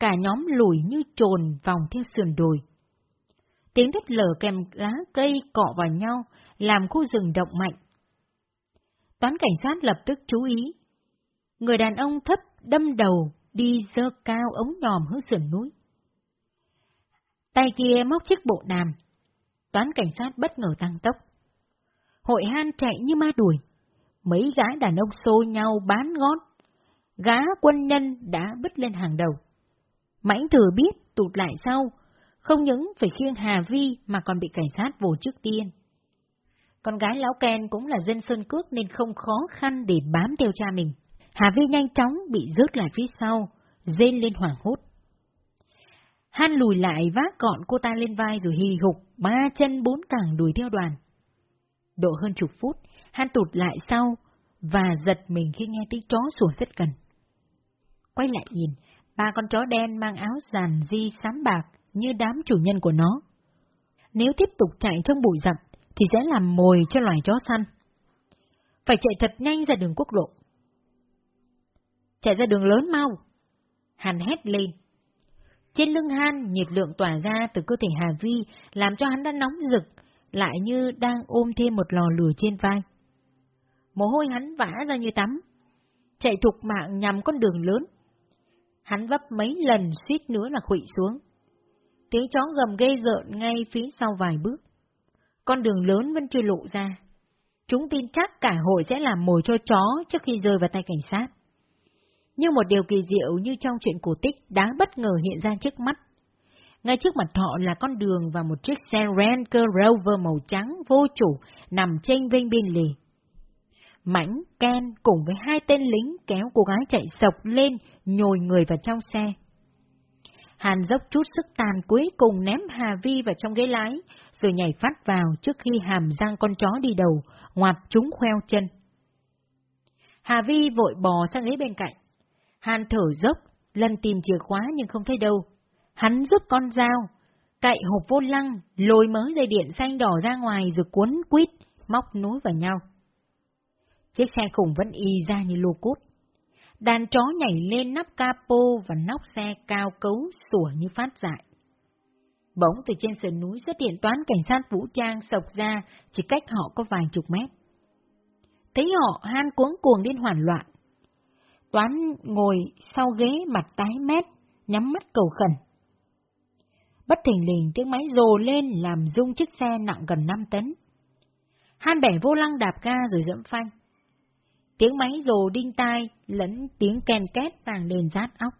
cả nhóm lùi như trồn vòng theo sườn đồi. Tiếng đất lở kèm lá cây cọ vào nhau, làm khu rừng động mạnh. Toán cảnh sát lập tức chú ý. Người đàn ông thấp đâm đầu đi dơ cao ống nhòm hướng sườn núi. Tay kia móc chiếc bộ đàm. Toán cảnh sát bất ngờ tăng tốc. Hội han chạy như ma đuổi. Mấy gái đàn ông xô nhau bán gót. Gá quân nhân đã bứt lên hàng đầu. Mãnh thừa biết tụt lại sau, không những phải khiêng Hà Vi mà còn bị cảnh sát vồ trước tiên. Con gái lão Ken cũng là dân Sơn Cước nên không khó khăn để bám theo cha mình. Hà Vi nhanh chóng bị rớt lại phía sau, rên lên hoảng hốt. Han lùi lại vác gọn cô ta lên vai rồi hì hục, ba chân bốn cẳng đuổi theo đoàn. Độ hơn chục phút, Han tụt lại sau và giật mình khi nghe tiếng chó sủa rất gần. Quay lại nhìn, ba con chó đen mang áo giàn di xám bạc như đám chủ nhân của nó. Nếu tiếp tục chạy trong bụi rậm, thì sẽ làm mồi cho loài chó săn. Phải chạy thật nhanh ra đường quốc lộ. Chạy ra đường lớn mau. Hàn hét lên. Trên lưng Han, nhiệt lượng tỏa ra từ cơ thể Hà Vi, làm cho hắn đã nóng rực, lại như đang ôm thêm một lò lửa trên vai. Mồ hôi hắn vã ra như tắm, chạy thục mạng nhằm con đường lớn. Hắn vấp mấy lần suýt nữa là khụy xuống. Tiếng chó gầm gây rợn ngay phía sau vài bước. Con đường lớn vẫn chưa lộ ra. Chúng tin chắc cả hội sẽ làm mồi cho chó trước khi rơi vào tay cảnh sát. Nhưng một điều kỳ diệu như trong chuyện cổ tích đã bất ngờ hiện ra trước mắt. Ngay trước mặt họ là con đường và một chiếc xe Range Rover màu trắng vô chủ nằm trên vinh biên lề. Mãnh, Ken cùng với hai tên lính kéo cô gái chạy sộc lên, nhồi người vào trong xe. Hàn dốc chút sức tàn cuối cùng ném Hà Vi vào trong ghế lái, rồi nhảy phát vào trước khi hàm răng con chó đi đầu, ngoặt chúng khoeo chân. Hà Vi vội bò sang ghế bên cạnh. Hàn thở dốc, lần tìm chìa khóa nhưng không thấy đâu. Hắn rút con dao, cậy hộp vô lăng, lôi mớ dây điện xanh đỏ ra ngoài rồi cuốn quýt, móc nối vào nhau. Chiếc xe khủng vẫn y ra như lô cốt. Đàn chó nhảy lên nắp capo và nóc xe cao cấu sủa như phát dại. Bỗng từ trên sườn núi xuất hiện toán cảnh sát vũ trang sộc ra, chỉ cách họ có vài chục mét. Thấy họ han cuống cuồng đến hoảng loạn. Toán ngồi sau ghế mặt tái mét, nhắm mắt cầu khẩn. Bất thình lình tiếng máy rồ lên làm rung chiếc xe nặng gần 5 tấn. Han bẻ vô lăng đạp ga rồi dẫm phanh. Tiếng máy rồ đinh tai lẫn tiếng ken két vàng lên rát óc.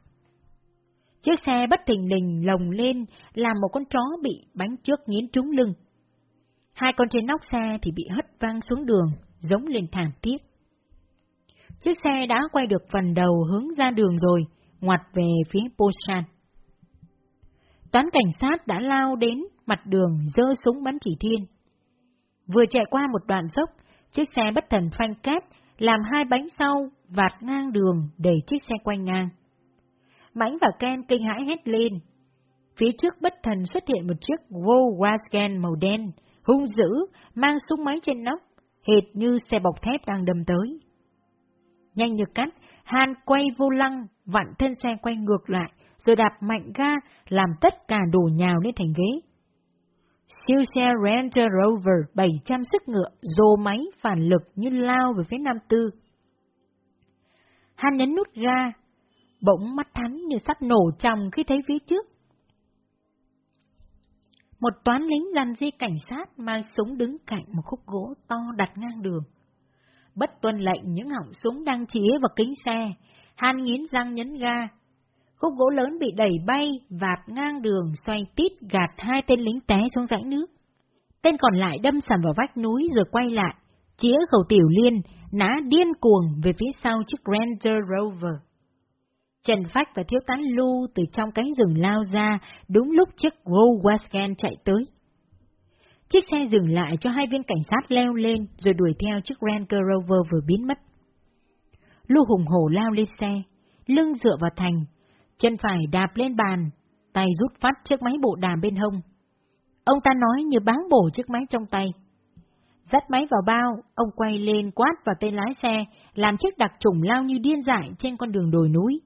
Chiếc xe bất thình lình lồng lên làm một con chó bị bánh trước nghiến trúng lưng. Hai con trên nóc xe thì bị hất văng xuống đường, giống lên thảm tiếc. Chiếc xe đã quay được phần đầu hướng ra đường rồi, ngoặt về phía Posan. Toán cảnh sát đã lao đến mặt đường dơ súng bắn chỉ thiên. Vừa chạy qua một đoạn dốc, chiếc xe bất thần phanh két, làm hai bánh sau vạt ngang đường để chiếc xe quanh ngang. Mãnh và Ken kinh hãi hét lên. Phía trước bất thần xuất hiện một chiếc Volkswagen màu đen, hung dữ, mang súng máy trên nóc, hệt như xe bọc thép đang đâm tới. Nhanh như cắt, Han quay vô lăng, vặn thân xe quay ngược lại, rồi đạp mạnh ga, làm tất cả đổ nhào lên thành ghế. Siêu xe Range Rover 700 sức ngựa, dồ máy phản lực như lao về phía Nam Tư. Han nhấn nút ga, bỗng mắt hắn như sắp nổ trong khi thấy phía trước. Một toán lính dàn di cảnh sát mang súng đứng cạnh một khúc gỗ to đặt ngang đường. Bất tuân lệnh những họng súng đang chĩa vào kính xe, Han nghiến răng nhấn ga, khúc gỗ lớn bị đẩy bay, vạt ngang đường, xoay tít gạt hai tên lính té xuống rãnh nước. Tên còn lại đâm sầm vào vách núi rồi quay lại, chĩa khẩu tiểu liên, ná điên cuồng về phía sau chiếc Ranger Rover. Trần Phách và Thiếu Tán Lu từ trong cánh rừng lao ra, đúng lúc chiếc Volkswagen chạy tới. Chiếc xe dừng lại cho hai viên cảnh sát leo lên, rồi đuổi theo chiếc Ranger Rover vừa biến mất. Lu hùng hổ lao lên xe, lưng dựa vào thành, chân phải đạp lên bàn, tay rút phát chiếc máy bộ đàm bên hông. Ông ta nói như báng bổ chiếc máy trong tay. Dắt máy vào bao, ông quay lên quát vào tên lái xe, làm chiếc đặc trùng lao như điên dại trên con đường đồi núi.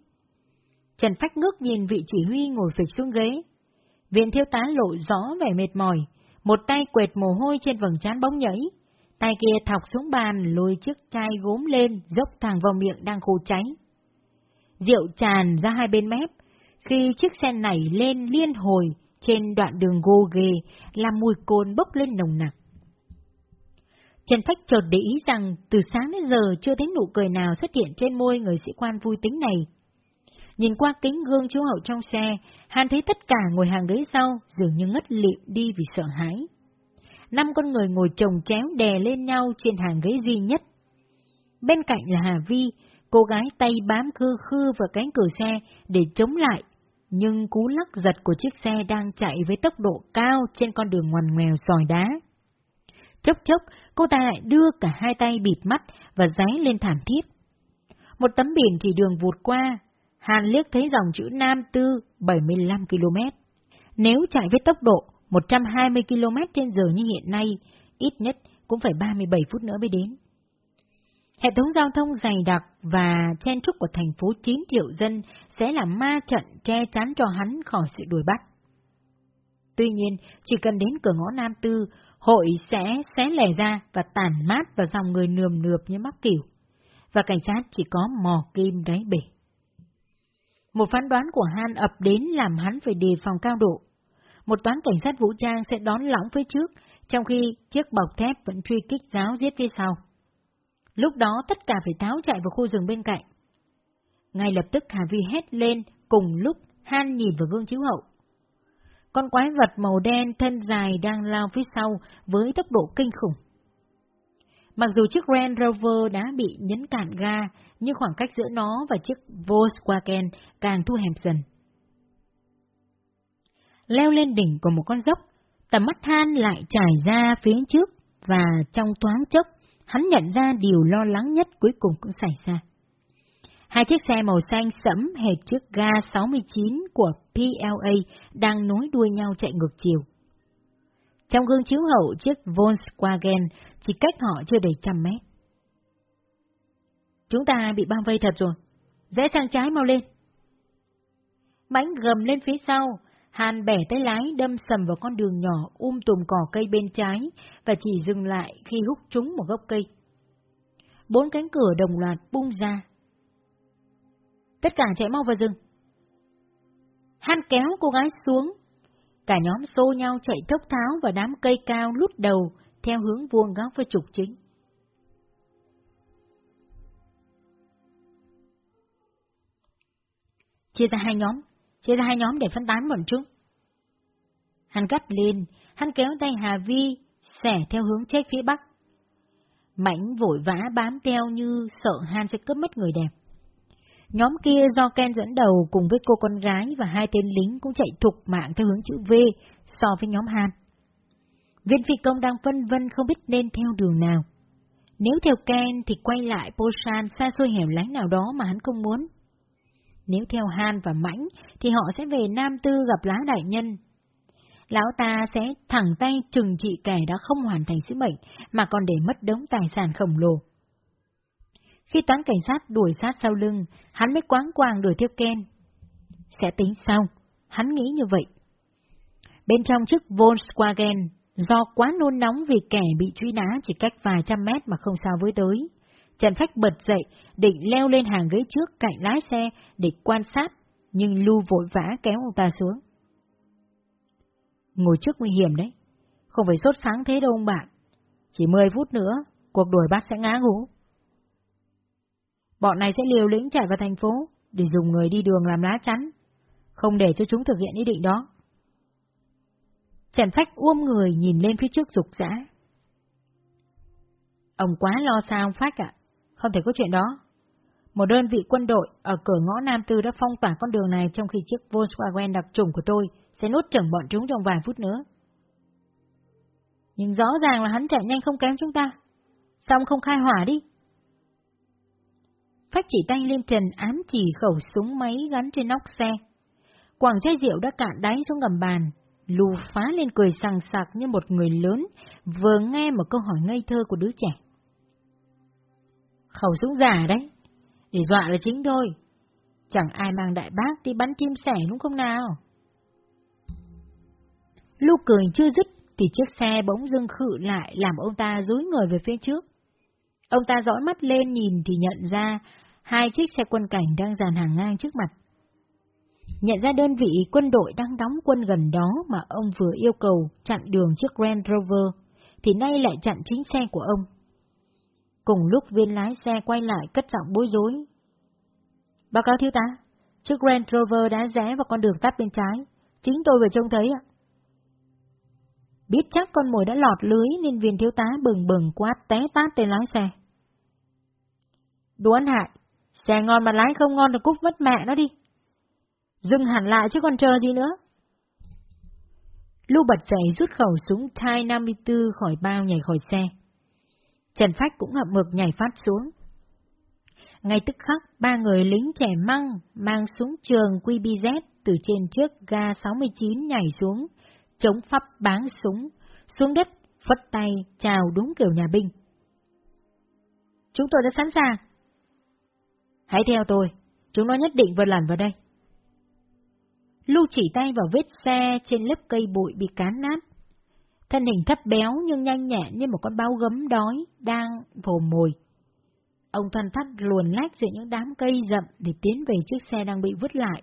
Trần Phách ngước nhìn vị chỉ huy ngồi phịch xuống ghế. Viện thiếu tá lộ rõ vẻ mệt mỏi, một tay quệt mồ hôi trên vầng trán bóng nhảy, tay kia thọc xuống bàn lôi chiếc chai gốm lên, dốc thẳng vào miệng đang khô cháy rượu tràn ra hai bên mép, khi chiếc xe nảy lên liên hồi trên đoạn đường gô ghề, làm mùi cồn bốc lên nồng nặc. Trần Phách chợt để ý rằng từ sáng đến giờ chưa thấy nụ cười nào xuất hiện trên môi người sĩ quan vui tính này. Nhìn qua kính gương chiếu hậu trong xe, Hàn thấy tất cả ngồi hàng ghế sau dường như ngất lịm đi vì sợ hãi. Năm con người ngồi chồng chéo đè lên nhau trên hàng ghế duy nhất. Bên cạnh là Hà Vi, Cô gái tay bám khư khư vào cánh cửa xe để chống lại, nhưng cú lắc giật của chiếc xe đang chạy với tốc độ cao trên con đường ngoằn ngoèo sỏi đá. Chốc chốc, cô ta lại đưa cả hai tay bịt mắt và giấy lên thảm thiết. Một tấm biển chỉ đường vụt qua, Hàn liếc thấy dòng chữ Nam Tư 75 km. Nếu chạy với tốc độ 120 km trên giờ như hiện nay, ít nhất cũng phải 37 phút nữa mới đến. Hệ thống giao thông dày đặc và chen trúc của thành phố 9 triệu dân sẽ là ma trận che chắn cho hắn khỏi sự đuổi bắt. Tuy nhiên, chỉ cần đến cửa ngõ Nam Tư, hội sẽ xé lẻ ra và tàn mát vào dòng người nườm nượp như mắc kiểu, và cảnh sát chỉ có mò kim đáy bể. Một phán đoán của Han ập đến làm hắn phải đề phòng cao độ. Một toán cảnh sát vũ trang sẽ đón lõng phía trước, trong khi chiếc bọc thép vẫn truy kích giáo giết phía sau. Lúc đó tất cả phải tháo chạy vào khu rừng bên cạnh. Ngay lập tức Hà Vi hét lên, cùng lúc Han nhìn vào gương chiếu hậu. con quái vật màu đen thân dài đang lao phía sau với tốc độ kinh khủng. Mặc dù chiếc Range Rover đã bị nhấn cản ga, nhưng khoảng cách giữa nó và chiếc Volkswagen càng thu hẹp dần. Leo lên đỉnh của một con dốc, tầm mắt Han lại trải ra phía trước và trong thoáng chốc, hắn nhận ra điều lo lắng nhất cuối cùng cũng xảy ra. Hai chiếc xe màu xanh sẫm hệt chiếc ga 69 của PLA đang nối đuôi nhau chạy ngược chiều. Trong gương chiếu hậu, chiếc Volkswagen chỉ cách họ chưa đầy trăm mét. Chúng ta bị bao vây thật rồi. Rẽ sang trái mau lên. Mánh gầm lên phía sau, Hàn bẻ tay lái đâm sầm vào con đường nhỏ um tùm cỏ cây bên trái và chỉ dừng lại khi hút trúng một gốc cây. Bốn cánh cửa đồng loạt bung ra. Tất cả chạy mau vào rừng. Han kéo cô gái xuống. Cả nhóm xô nhau chạy thốc tháo vào đám cây cao lút đầu theo hướng vuông góc với trục chính. Chia ra hai nhóm, chia ra hai nhóm để phân tán bọn chúng. Hắn gắt lên, hắn kéo tay Hà Vi, xẻ theo hướng chết phía bắc. Mảnh vội vã bám theo như sợ Han sẽ cướp mất người đẹp. Nhóm kia do Ken dẫn đầu cùng với cô con gái và hai tên lính cũng chạy thục mạng theo hướng chữ V so với nhóm Han. Viên phi công đang vân vân không biết nên theo đường nào. Nếu theo Ken thì quay lại Posan xa xôi hẻo lánh nào đó mà hắn không muốn. Nếu theo Han và Mãnh thì họ sẽ về Nam Tư gặp lá đại nhân. Lão ta sẽ thẳng tay trừng trị kẻ đã không hoàn thành sứ mệnh mà còn để mất đống tài sản khổng lồ. Khi toán cảnh sát đuổi sát sau lưng, hắn mới quáng quàng đuổi theo Ken. Sẽ tính sau, hắn nghĩ như vậy. Bên trong chiếc Volkswagen, do quá nôn nóng vì kẻ bị truy nã chỉ cách vài trăm mét mà không sao với tới, Trần Phách bật dậy, định leo lên hàng ghế trước cạnh lái xe để quan sát, nhưng Lưu vội vã kéo ông ta xuống. Ngồi trước nguy hiểm đấy, không phải sốt sáng thế đâu ông bạn. Chỉ 10 phút nữa, cuộc đuổi bắt sẽ ngã ngủ. Bọn này sẽ liều lĩnh chạy vào thành phố để dùng người đi đường làm lá chắn, không để cho chúng thực hiện ý định đó. Trần Phách uôm người nhìn lên phía trước rục rã. Ông quá lo sao ông Phách ạ, không thể có chuyện đó. Một đơn vị quân đội ở cửa ngõ Nam Tư đã phong tỏa con đường này trong khi chiếc Volkswagen đặc trùng của tôi sẽ nuốt chửng bọn chúng trong vài phút nữa. Nhưng rõ ràng là hắn chạy nhanh không kém chúng ta. Xong không khai hỏa đi. Phách chỉ tay lên trần ám chỉ khẩu súng máy gắn trên nóc xe. Quảng chai rượu đã cạn đáy xuống ngầm bàn, lù phá lên cười sằng sặc như một người lớn vừa nghe một câu hỏi ngây thơ của đứa trẻ. Khẩu súng giả đấy, để dọa là chính thôi. Chẳng ai mang đại bác đi bắn chim sẻ đúng không nào? Lu cười chưa dứt thì chiếc xe bỗng dưng khự lại làm ông ta dối người về phía trước. Ông ta dõi mắt lên nhìn thì nhận ra hai chiếc xe quân cảnh đang dàn hàng ngang trước mặt. Nhận ra đơn vị quân đội đang đóng quân gần đó mà ông vừa yêu cầu chặn đường chiếc Grand Rover, thì nay lại chặn chính xe của ông. Cùng lúc viên lái xe quay lại cất giọng bối rối. Báo cáo thiếu tá, chiếc Grand Rover đã rẽ vào con đường tắt bên trái, chính tôi vừa trông thấy ạ. Biết chắc con mồi đã lọt lưới nên viên thiếu tá bừng bừng quát té tát tên lái xe. Đuán hại, xe ngon mà lái không ngon thì cút mất mẹ nó đi. Dừng hẳn lại chứ còn chờ gì nữa. Lưu bật dậy rút khẩu súng Thai 54 khỏi bao nhảy khỏi xe. Trần Phách cũng ngậm mực nhảy phát xuống. Ngay tức khắc, ba người lính trẻ măng mang súng trường QBZ từ trên trước ga 69 nhảy xuống, chống pháp báng súng, xuống đất, phất tay, chào đúng kiểu nhà binh. Chúng tôi đã sẵn sàng. Hãy theo tôi, chúng nó nhất định vượt lằn vào đây. Lưu chỉ tay vào vết xe trên lớp cây bụi bị cán nát. Thân hình thấp béo nhưng nhanh nhẹn như một con báo gấm đói đang vồ mồi. Ông thoăn thắt luồn lách giữa những đám cây rậm để tiến về chiếc xe đang bị vứt lại.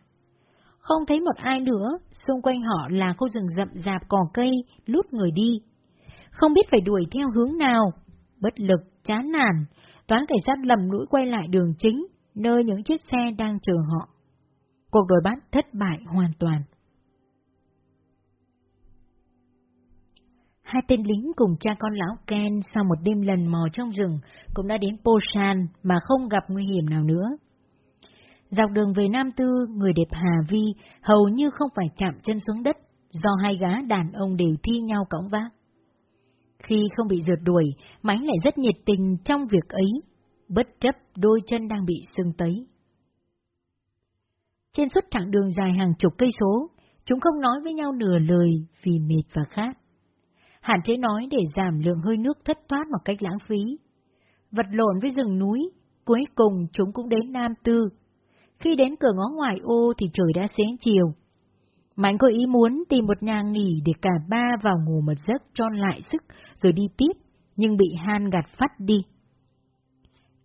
Không thấy một ai nữa, xung quanh họ là khu rừng rậm rạp cỏ cây, lút người đi. Không biết phải đuổi theo hướng nào, bất lực, chán nản, toán cảnh sát lầm lũi quay lại đường chính, nơi những chiếc xe đang chờ họ. Cuộc đuổi bắt thất bại hoàn toàn. Hai tên lính cùng cha con lão Ken sau một đêm lần mò trong rừng cũng đã đến Posan mà không gặp nguy hiểm nào nữa. Dọc đường về Nam Tư, người đẹp Hà Vi hầu như không phải chạm chân xuống đất do hai gã đàn ông đều thi nhau cõng vác. Khi không bị rượt đuổi, Mánh lại rất nhiệt tình trong việc ấy, bất chấp đôi chân đang bị sưng tấy. Trên suốt chặng đường dài hàng chục cây số, chúng không nói với nhau nửa lời vì mệt và khát. Hạn chế nói để giảm lượng hơi nước thất thoát một cách lãng phí. Vật lộn với rừng núi, cuối cùng chúng cũng đến Nam Tư. Khi đến cửa ngõ ngoài ô thì trời đã xế chiều. Mạnh có ý muốn tìm một nhà nghỉ để cả ba vào ngủ một giấc cho lại sức rồi đi tiếp, nhưng bị Han gạt phát đi.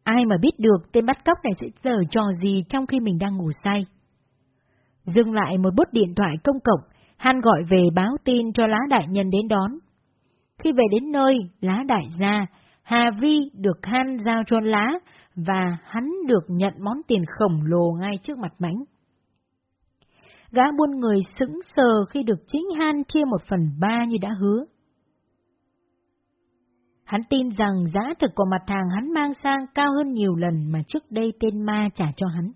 Ai mà biết được tên bắt cóc này sẽ giờ trò gì trong khi mình đang ngủ say. Dừng lại một bút điện thoại công cộng, Han gọi về báo tin cho lá đại nhân đến đón. Khi về đến nơi, lá đại gia, Hà Vi được Han giao cho lá và hắn được nhận món tiền khổng lồ ngay trước mặt mãnh. Gã buôn người sững sờ khi được chính Han chia một phần ba như đã hứa. Hắn tin rằng giá thực của mặt hàng hắn mang sang cao hơn nhiều lần mà trước đây tên ma trả cho hắn.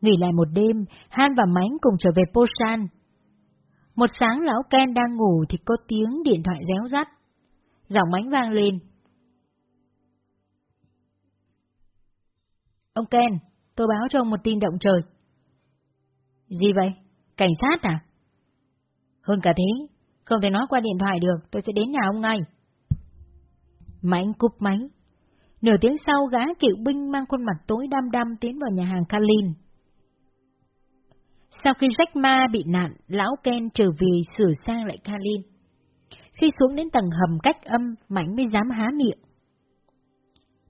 Nghỉ lại một đêm, Han và Mánh cùng trở về Posan. Một sáng lão Ken đang ngủ thì có tiếng điện thoại réo rắt. Giọng Mánh vang lên. Ông Ken, tôi báo cho ông một tin động trời. Gì vậy? Cảnh sát à? Hơn cả thế, không thể nói qua điện thoại được, tôi sẽ đến nhà ông ngay. Mãnh cúp máy. Nửa tiếng sau gã cựu binh mang khuôn mặt tối đăm đăm tiến vào nhà hàng Kalin. Sau khi Jack Ma bị nạn, lão Ken trở về sửa sang lại Kalin. Khi xuống đến tầng hầm cách âm, Mãnh mới dám há miệng.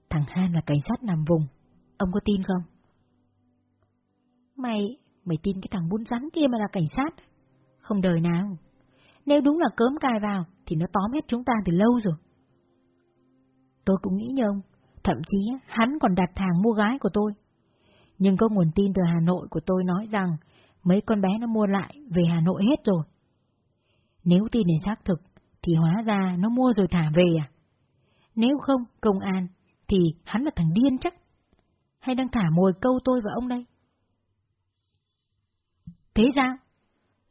Thằng Han là cảnh sát nằm vùng, ông có tin không? Mày, mày tin cái thằng buôn rắn kia mà là cảnh sát? Không đời nào. Nếu đúng là cớm cài vào, thì nó tóm hết chúng ta từ lâu rồi. Tôi cũng nghĩ như ông, thậm chí hắn còn đặt hàng mua gái của tôi. Nhưng có nguồn tin từ Hà Nội của tôi nói rằng mấy con bé nó mua lại về Hà Nội hết rồi. Nếu tin này xác thực, thì hóa ra nó mua rồi thả về à? Nếu không, công an, thì hắn là thằng điên chắc. Hay đang thả mồi câu tôi và ông đây? Thế sao?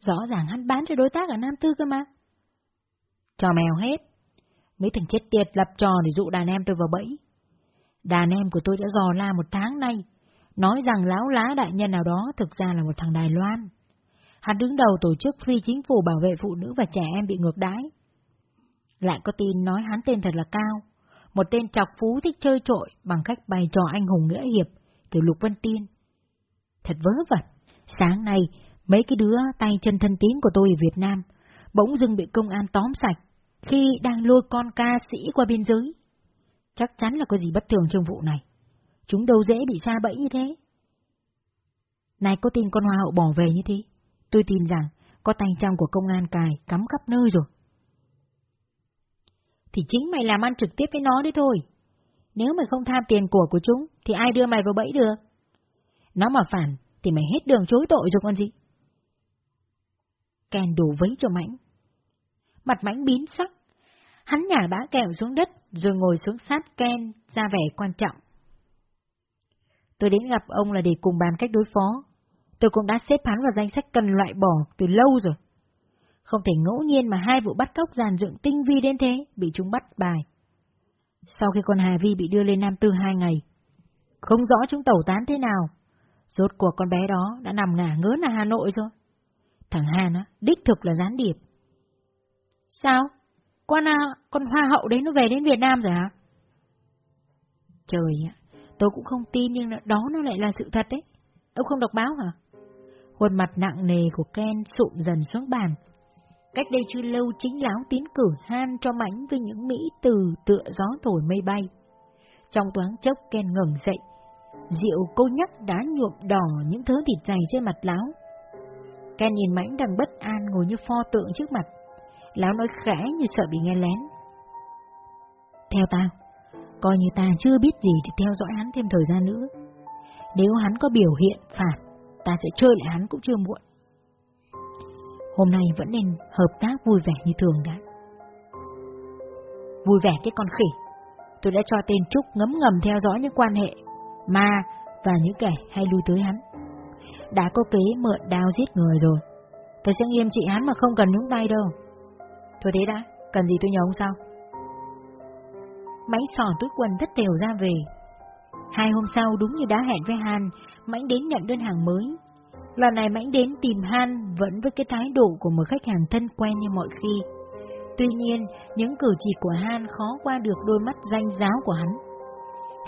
Rõ ràng hắn bán cho đối tác ở Nam Tư cơ mà. Trò mèo hết. Mấy thằng chết tiệt lập trò để dụ đàn em tôi vào bẫy. Đàn em của tôi đã dò la một tháng nay, nói rằng láo lá đại nhân nào đó thực ra là một thằng Đài Loan. Hắn đứng đầu tổ chức phi chính phủ bảo vệ phụ nữ và trẻ em bị ngược đái. Lại có tin nói hắn tên thật là Cao, một tên trọc phú thích chơi trội bằng cách bày trò anh hùng nghĩa hiệp, kiểu Lục Vân Tiên. Thật vớ vẩn, sáng nay mấy cái đứa tay chân thân tín của tôi ở Việt Nam bỗng dưng bị công an tóm sạch khi đang lôi con ca sĩ qua biên giới. Chắc chắn là có gì bất thường trong vụ này. Chúng đâu dễ bị xa bẫy như thế. Này có tin con hoa hậu bỏ về như thế, tôi tin rằng có tay trong của công an cài cắm khắp nơi rồi. Thì chính mày làm ăn trực tiếp với nó đấy thôi. Nếu mày không tham tiền của của chúng, thì ai đưa mày vào bẫy được? Nó mà phản, thì mày hết đường chối tội rồi con gì. Ken đổ vấy cho mãnh. Mặt mãnh biến sắc. Hắn nhả bã kẹo xuống đất, rồi ngồi xuống sát Ken, ra vẻ quan trọng. Tôi đến gặp ông là để cùng bàn cách đối phó. Tôi cũng đã xếp hắn vào danh sách cần loại bỏ từ lâu rồi. Không thể ngẫu nhiên mà hai vụ bắt cóc giàn dựng tinh vi đến thế, bị chúng bắt bài. Sau khi con Hà Vi bị đưa lên Nam Tư hai ngày, không rõ chúng tẩu tán thế nào. Rốt cuộc con bé đó đã nằm ngả ngớn ở Hà Nội rồi. Thằng Hà nó đích thực là gián điệp. Sao? Con, à, con hoa hậu đấy nó về đến Việt Nam rồi hả? Trời ạ, tôi cũng không tin nhưng đó nó lại là sự thật đấy. Ông không đọc báo hả? Khuôn mặt nặng nề của Ken sụm dần xuống bàn. Cách đây chưa lâu chính láo tiến cử Han cho mảnh với những mỹ từ tựa gió thổi mây bay. Trong toán chốc Ken ngẩng dậy, rượu cô nhắc đã nhuộm đỏ những thớ thịt dày trên mặt láo. Ken nhìn mảnh đang bất an ngồi như pho tượng trước mặt. Lão nói khẽ như sợ bị nghe lén. Theo tao, coi như ta chưa biết gì thì theo dõi hắn thêm thời gian nữa. Nếu hắn có biểu hiện phản, ta sẽ chơi lại hắn cũng chưa muộn. Hôm nay vẫn nên hợp tác vui vẻ như thường đã. Vui vẻ cái con khỉ. Tôi đã cho tên Trúc ngấm ngầm theo dõi những quan hệ ma và những kẻ hay lui tới hắn. Đã có kế mượn đao giết người rồi. Tôi sẽ nghiêm trị hắn mà không cần nhúng tay đâu. Thôi thế đã, cần gì tôi nhờ ông sao? Mãnh sò túi quần tất đều ra về. Hai hôm sau đúng như đã hẹn với Han, Mãnh đến nhận đơn hàng mới. Lần này Mãnh đến tìm Han vẫn với cái thái độ của một khách hàng thân quen như mọi khi. Tuy nhiên, những cử chỉ của Han khó qua được đôi mắt danh giáo của hắn.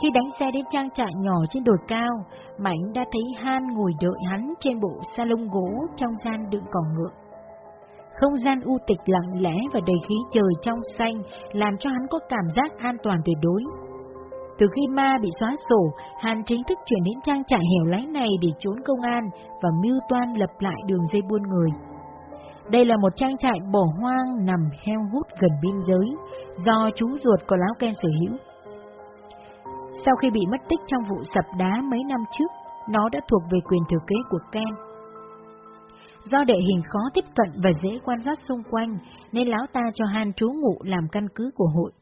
Khi đánh xe đến trang trại nhỏ trên đồi cao, Mãnh đã thấy Han ngồi đợi hắn trên bộ salon gỗ trong gian đựng cỏ ngựa. Không gian u tịch lặng lẽ và đầy khí trời trong xanh làm cho hắn có cảm giác an toàn tuyệt đối. Từ khi ma bị xóa sổ, hắn chính thức chuyển đến trang trại hẻo lánh này để trốn công an và mưu toan lập lại đường dây buôn người. Đây là một trang trại bỏ hoang nằm heo hút gần biên giới, do chú ruột của Láo Ken sở hữu. Sau khi bị mất tích trong vụ sập đá mấy năm trước, nó đã thuộc về quyền thừa kế của Ken. Do địa hình khó tiếp cận và dễ quan sát xung quanh, nên lão ta cho Han trú ngụ làm căn cứ của hội.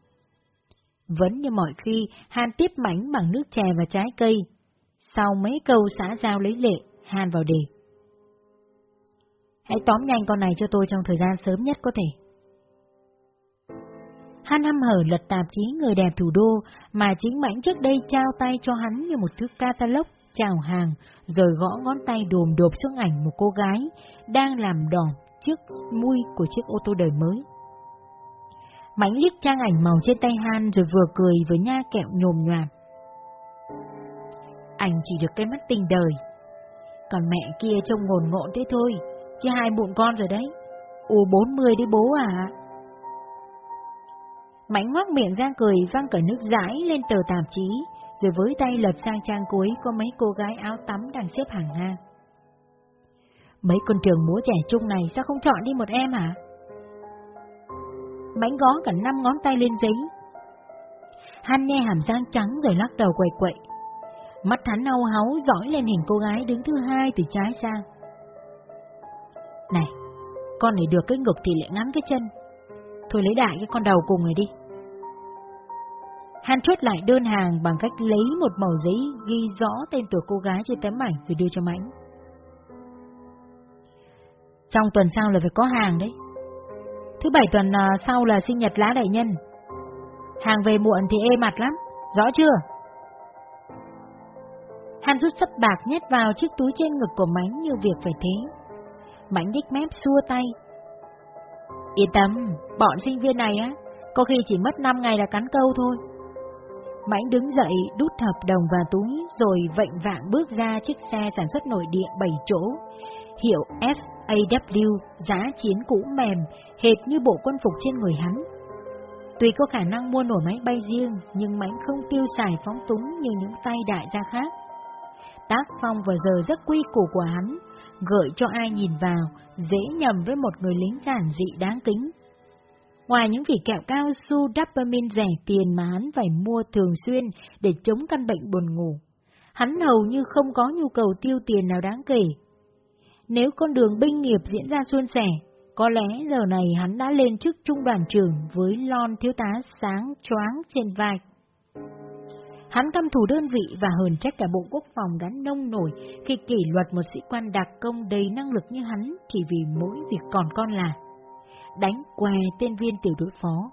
Vẫn như mọi khi, Han tiếp mảnh bằng nước chè và trái cây. Sau mấy câu xã giao lấy lệ, Han vào đề. Hãy tóm nhanh con này cho tôi trong thời gian sớm nhất có thể. Han hăm hở lật tạp chí người đẹp thủ đô mà chính mảnh trước đây trao tay cho hắn như một thứ catalog chào hàng, rồi gõ ngón tay đùm đột xuống ảnh một cô gái đang làm đỏ trước mui của chiếc ô tô đời mới. Mảnh liếc trang ảnh màu trên tay Han rồi vừa cười với nha kẹo nhồm nhòm. Anh chỉ được cái mắt tình đời, còn mẹ kia trông ngồn ngộn thế thôi, chứ hai bụng con rồi đấy. Ồ 40 đấy bố à. Mảnh ngoác miệng ra cười văng cả nước rãi lên tờ tạp chí, rồi với tay lật sang trang cuối có mấy cô gái áo tắm đang xếp hàng ngang. Mấy con trường múa trẻ trung này sao không chọn đi một em hả? Mãnh gó cả năm ngón tay lên giấy. Hắn nghe hàm răng trắng rồi lắc đầu quậy quậy. Mắt hắn âu háu dõi lên hình cô gái đứng thứ hai từ trái sang. Này, con này được cái ngực thì lại ngắn cái chân. Thôi lấy đại cái con đầu cùng này đi. Hắn chốt lại đơn hàng bằng cách lấy một màu giấy ghi rõ tên tuổi cô gái trên tấm ảnh rồi đưa cho Mãnh. Trong tuần sau là phải có hàng đấy. Thứ bảy tuần à, sau là sinh nhật lá đại nhân. Hàng về muộn thì ê mặt lắm, rõ chưa? Hắn rút sấp bạc nhét vào chiếc túi trên ngực của Mãnh như việc phải thế. Mãnh đích mép xua tay. Yên tâm, bọn sinh viên này á, có khi chỉ mất 5 ngày là cắn câu thôi. Mãnh đứng dậy, đút hợp đồng vào túi, rồi vệnh vạng bước ra chiếc xe sản xuất nội địa 7 chỗ, hiệu FAW, giá chiến cũ mềm, hệt như bộ quân phục trên người hắn. Tuy có khả năng mua nổi máy bay riêng, nhưng Mãnh không tiêu xài phóng túng như những tay đại gia khác. Tác phong và giờ rất quy củ của hắn, gợi cho ai nhìn vào, dễ nhầm với một người lính giản dị đáng kính. Ngoài những vị kẹo cao su dopamine rẻ tiền mà hắn phải mua thường xuyên để chống căn bệnh buồn ngủ, hắn hầu như không có nhu cầu tiêu tiền nào đáng kể. Nếu con đường binh nghiệp diễn ra suôn sẻ, có lẽ giờ này hắn đã lên chức trung đoàn trưởng với lon thiếu tá sáng choáng trên vai. Hắn căm thù đơn vị và hờn trách cả Bộ Quốc phòng đã nông nổi khi kỷ luật một sĩ quan đặc công đầy năng lực như hắn chỉ vì mỗi việc còn con là đánh què tên viên tiểu đội phó.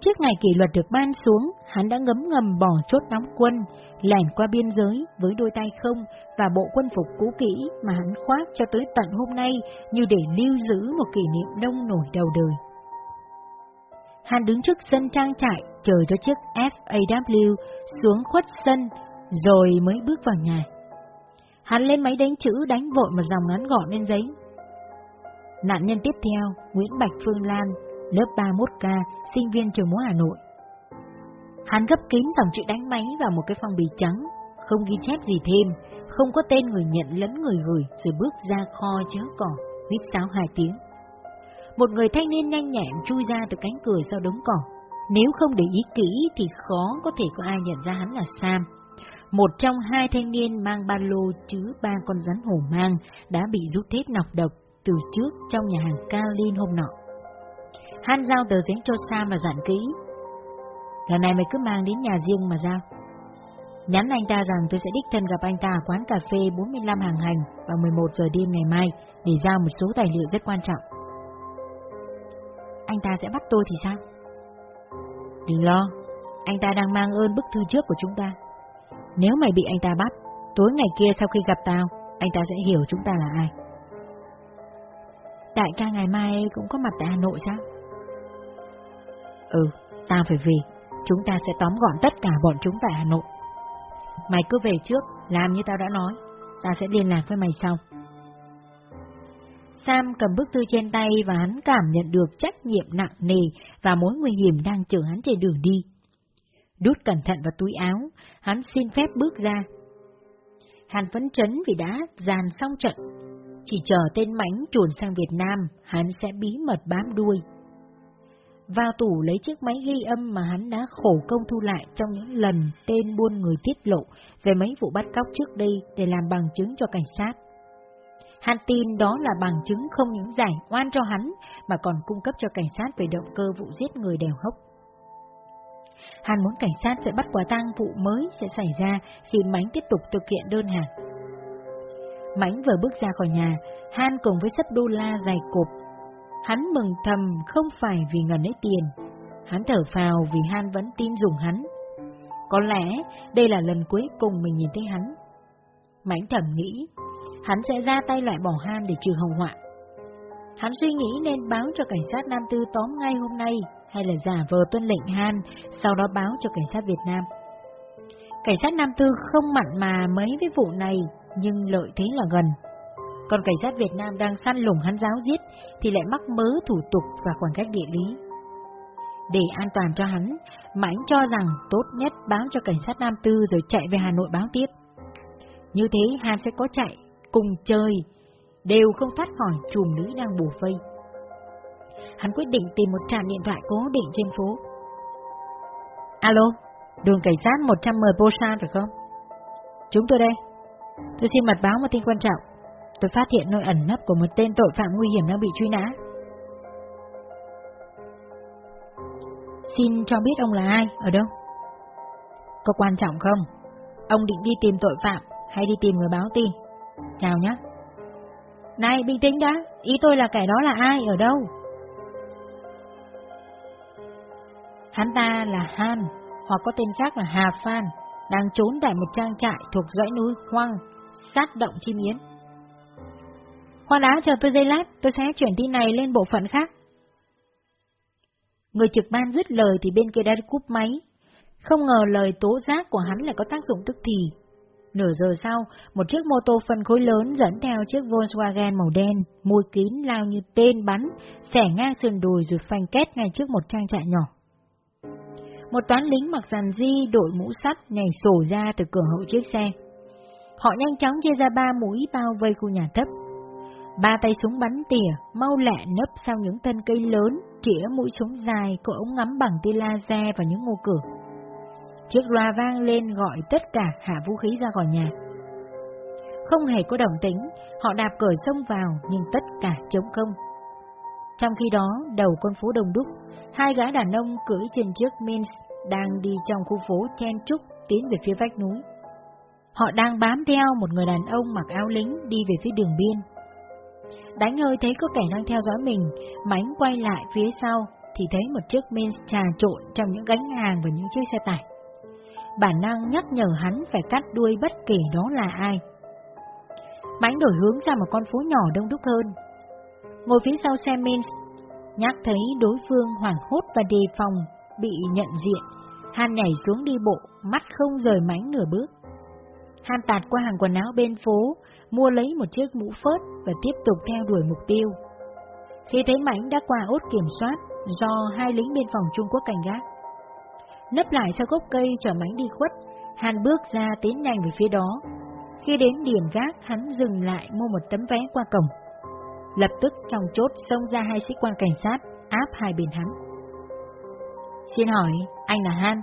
Trước ngày kỷ luật được ban xuống, hắn đã ngấm ngầm bỏ chốt đóng quân, lẻn qua biên giới với đôi tay không và bộ quân phục cũ kỹ mà hắn khoác cho tới tận hôm nay như để lưu giữ một kỷ niệm đông nổi đầu đời. Hắn đứng trước sân trang trại chờ cho chiếc FAW xuống khuất sân rồi mới bước vào nhà. Hắn lên máy đánh chữ đánh vội một dòng ngắn gọn lên giấy. Nạn nhân tiếp theo, Nguyễn Bạch Phương Lan, lớp 31K, sinh viên trường múa Hà Nội. Hắn gấp kín dòng chữ đánh máy vào một cái phong bì trắng, không ghi chép gì thêm, không có tên người nhận lẫn người gửi, rồi bước ra kho chứa cỏ, huyết sáo hai tiếng. Một người thanh niên nhanh nhẹn chui ra từ cánh cửa sau đống cỏ. Nếu không để ý kỹ thì khó có thể có ai nhận ra hắn là Sam. Một trong hai thanh niên mang ba lô chứa ba con rắn hổ mang đã bị rút hết nọc độc từ trước trong nhà hàng Kalin hôm nọ. Han giao tờ giấy cho Sam và dặn kỹ, Lần này mày cứ mang đến nhà riêng mà giao. Nhắn anh ta rằng tôi sẽ đích thân gặp anh ta ở quán cà phê 45 hàng hành vào 11 giờ đêm ngày mai để giao một số tài liệu rất quan trọng. Anh ta sẽ bắt tôi thì sao? Đừng lo, anh ta đang mang ơn bức thư trước của chúng ta. Nếu mày bị anh ta bắt, tối ngày kia sau khi gặp tao, anh ta sẽ hiểu chúng ta là ai. Đại ca ngày mai cũng có mặt tại Hà Nội sao? Ừ, tao phải về, chúng ta sẽ tóm gọn tất cả bọn chúng tại Hà Nội. Mày cứ về trước, làm như tao đã nói, ta sẽ liên lạc với mày sau. Sam cầm bức thư trên tay và hắn cảm nhận được trách nhiệm nặng nề và mối nguy hiểm đang chờ hắn trên đường đi. Đút cẩn thận vào túi áo, hắn xin phép bước ra. Hắn vẫn chấn vì đã dàn xong trận. Chỉ chờ tên mánh chuồn sang Việt Nam, hắn sẽ bí mật bám đuôi. Vào tủ lấy chiếc máy ghi âm mà hắn đã khổ công thu lại trong những lần tên buôn người tiết lộ về mấy vụ bắt cóc trước đây để làm bằng chứng cho cảnh sát. Hắn tin đó là bằng chứng không những giải oan cho hắn mà còn cung cấp cho cảnh sát về động cơ vụ giết người đèo hốc. Hắn muốn cảnh sát sẽ bắt quả tang vụ mới sẽ xảy ra khi Mánh tiếp tục thực hiện đơn hàng. Mãnh vừa bước ra khỏi nhà, Han cùng với sấp đô la dày cộp. Hắn mừng thầm không phải vì ngần ấy tiền. Hắn thở phào vì Han vẫn tin dùng hắn. Có lẽ đây là lần cuối cùng mình nhìn thấy hắn. Mãnh thầm nghĩ, hắn sẽ ra tay loại bỏ Han để trừ hồng họa. Hắn suy nghĩ nên báo cho cảnh sát Nam Tư tóm ngay hôm nay, hay là giả vờ tuân lệnh Han, sau đó báo cho cảnh sát Việt Nam. Cảnh sát Nam Tư không mặn mà mấy với vụ này, nhưng lợi thế là gần. Còn cảnh sát Việt Nam đang săn lùng hắn giáo giết, thì lại mắc mớ thủ tục và khoảng cách địa lý. Để an toàn cho hắn, Mãnh cho rằng tốt nhất báo cho cảnh sát Nam Tư rồi chạy về Hà Nội báo tiếp. Như thế Hàn sẽ có chạy, cùng chơi, đều không thoát khỏi chùm nữ đang bù vây. Hắn quyết định tìm một trạm điện thoại cố định trên phố. Alo, đường cảnh sát 110 Bosan phải không? Chúng tôi đây. Tôi xin mật báo một tin quan trọng. Tôi phát hiện nơi ẩn nấp của một tên tội phạm nguy hiểm đang bị truy nã. Xin cho biết ông là ai, ở đâu? Có quan trọng không? Ông định đi tìm tội phạm hay đi tìm người báo tin? Chào nhé. Này, bình tĩnh đã, ý tôi là kẻ đó là ai, ở đâu? Hắn ta là Han, hoặc có tên khác là Hà Phan, đang trốn tại một trang trại thuộc dãy núi hoang, sát động chim yến. Khoan đã, chờ tôi giây lát, tôi sẽ chuyển tin này lên bộ phận khác. Người trực ban dứt lời thì bên kia đã cúp máy. Không ngờ lời tố giác của hắn lại có tác dụng tức thì. Nửa giờ sau, một chiếc mô tô phân khối lớn dẫn theo chiếc Volkswagen màu đen, môi kín lao như tên bắn, xẻ ngang sườn đùi rồi phanh két ngay trước một trang trại nhỏ. Một toán lính mặc dàn di đội mũ sắt nhảy sổ ra từ cửa hậu chiếc xe. Họ nhanh chóng chia ra ba mũi bao vây khu nhà thấp. Ba tay súng bắn tỉa, mau lẹ nấp sau những thân cây lớn, chĩa mũi súng dài, có ống ngắm bằng tia laser vào những ngô cửa. Chiếc loa vang lên gọi tất cả hạ vũ khí ra khỏi nhà. Không hề có đồng tính, họ đạp cởi sông vào nhưng tất cả trống không. Trong khi đó, đầu con phố đông đúc, hai gã đàn ông cưỡi trên chiếc Mins đang đi trong khu phố chen trúc tiến về phía vách núi. Họ đang bám theo một người đàn ông mặc áo lính đi về phía đường biên. Đánh hơi thấy có kẻ đang theo dõi mình, mánh quay lại phía sau thì thấy một chiếc Mins trà trộn trong những gánh hàng và những chiếc xe tải. Bản năng nhắc nhở hắn phải cắt đuôi bất kể đó là ai. Mánh đổi hướng ra một con phố nhỏ đông đúc hơn. Ngồi phía sau xe Mins, nhắc thấy đối phương hoảng hốt và đề phòng, bị nhận diện. Han nhảy xuống đi bộ, mắt không rời mánh nửa bước. Han tạt qua hàng quần áo bên phố, mua lấy một chiếc mũ phớt và tiếp tục theo đuổi mục tiêu. Khi thấy mảnh đã qua ốt kiểm soát do hai lính biên phòng Trung Quốc cảnh gác. Nấp lại sau gốc cây chờ mảnh đi khuất, Han bước ra tiến nhanh về phía đó. Khi đến điểm gác, hắn dừng lại mua một tấm vé qua cổng. Lập tức trong chốt xông ra hai sĩ quan cảnh sát, áp hai bên hắn. Xin hỏi, anh là Han?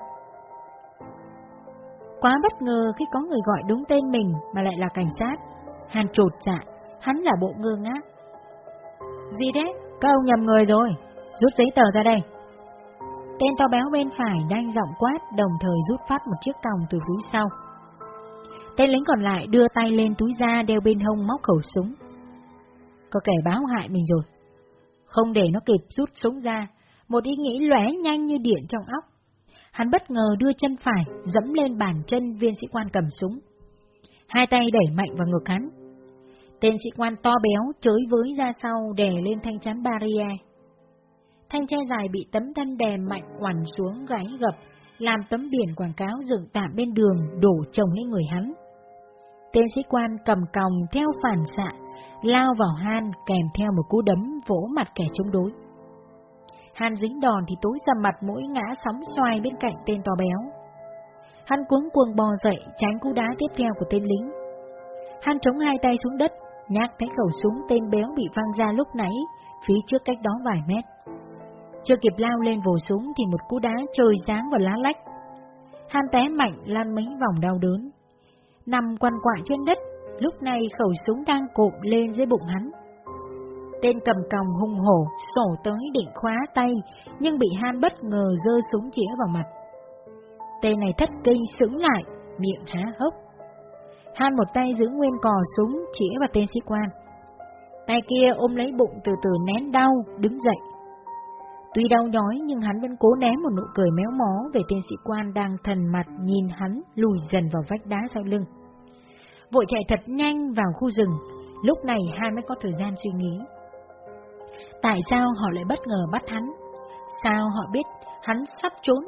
Quá bất ngờ khi có người gọi đúng tên mình mà lại là cảnh sát. Han trột dạ, hắn là bộ ngơ ngác. Gì đấy? Các ông nhầm người rồi, rút giấy tờ ra đây. Tên to béo bên phải đang giọng quát đồng thời rút phát một chiếc còng từ túi sau. Tên lính còn lại đưa tay lên túi da đeo bên hông móc khẩu súng. Có kẻ báo hại mình rồi. Không để nó kịp rút súng ra, một ý nghĩ lóe nhanh như điện trong óc. Hắn bất ngờ đưa chân phải, dẫm lên bàn chân viên sĩ quan cầm súng. Hai tay đẩy mạnh vào ngực hắn. Tên sĩ quan to béo chới với ra sau đè lên thanh chắn barrier. Thanh tre dài bị tấm thân đè mạnh quằn xuống gáy gập, làm tấm biển quảng cáo dựng tạm bên đường đổ chồng lên người hắn. Tên sĩ quan cầm còng theo phản xạ, lao vào Han kèm theo một cú đấm vỗ mặt kẻ chống đối. Han dính đòn thì tối ra mặt mũi ngã sóng xoay bên cạnh tên to béo. Han cuống cuồng bò dậy tránh cú đá tiếp theo của tên lính. Han chống hai tay xuống đất, nhát thấy khẩu súng tên béo bị văng ra lúc nãy, phía trước cách đó vài mét. Chưa kịp lao lên vồ súng thì một cú đá trời giáng vào lá lách. Han té mạnh lan mấy vòng đau đớn. Nằm quằn quại trên đất, lúc này khẩu súng đang cộm lên dưới bụng hắn. Tên cầm còng hung hổ, sổ tới định khóa tay, nhưng bị Han bất ngờ rơ súng chĩa vào mặt. Tên này thất kinh sững lại, miệng há hốc. Han một tay giữ nguyên cò súng chĩa vào tên sĩ quan. Tay kia ôm lấy bụng từ từ nén đau, đứng dậy. Tuy đau nhói nhưng hắn vẫn cố ném một nụ cười méo mó về tên sĩ quan đang thần mặt nhìn hắn lùi dần vào vách đá sau lưng. Vội chạy thật nhanh vào khu rừng, lúc này hai mới có thời gian suy nghĩ. Tại sao họ lại bất ngờ bắt hắn? Sao họ biết hắn sắp trốn?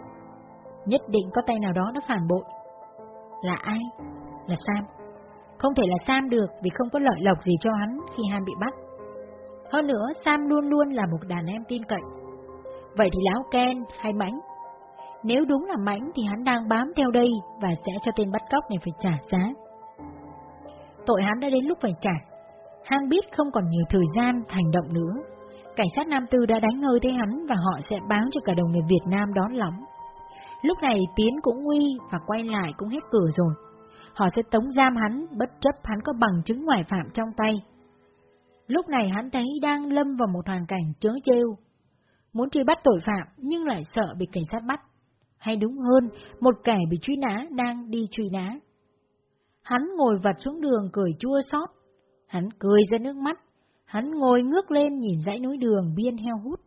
Nhất định có tay nào đó đã phản bội. Là ai? Là Sam. Không thể là Sam được vì không có lợi lộc gì cho hắn khi Ham bị bắt. Hơn nữa, Sam luôn luôn là một đàn em tin cậy. Vậy thì lão Ken hay Mãnh? Nếu đúng là Mãnh thì hắn đang bám theo đây và sẽ cho tên bắt cóc này phải trả giá. Tội hắn đã đến lúc phải trả. Hắn biết không còn nhiều thời gian hành động nữa. Cảnh sát Nam Tư đã đánh ngơi thấy hắn và họ sẽ báo cho cả đồng nghiệp Việt Nam đón lắm. Lúc này Tiến cũng nguy và quay lại cũng hết cửa rồi. Họ sẽ tống giam hắn bất chấp hắn có bằng chứng ngoại phạm trong tay. Lúc này hắn thấy đang lâm vào một hoàn cảnh chớ trêu. Muốn truy bắt tội phạm nhưng lại sợ bị cảnh sát bắt. Hay đúng hơn, một kẻ bị truy nã đang đi truy nã. Hắn ngồi vặt xuống đường cười chua xót. Hắn cười ra nước mắt. Hắn ngồi ngước lên nhìn dãy núi đường biên heo hút.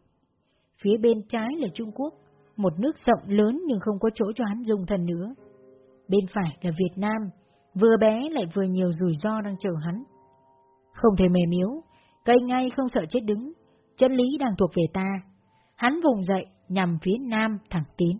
Phía bên trái là Trung Quốc, một nước rộng lớn nhưng không có chỗ cho hắn dùng thần nữa. Bên phải là Việt Nam, vừa bé lại vừa nhiều rủi ro đang chờ hắn. Không thể mềm yếu, cây ngay không sợ chết đứng, chân lý đang thuộc về ta. Hắn vùng dậy nhằm phía nam thẳng tiến.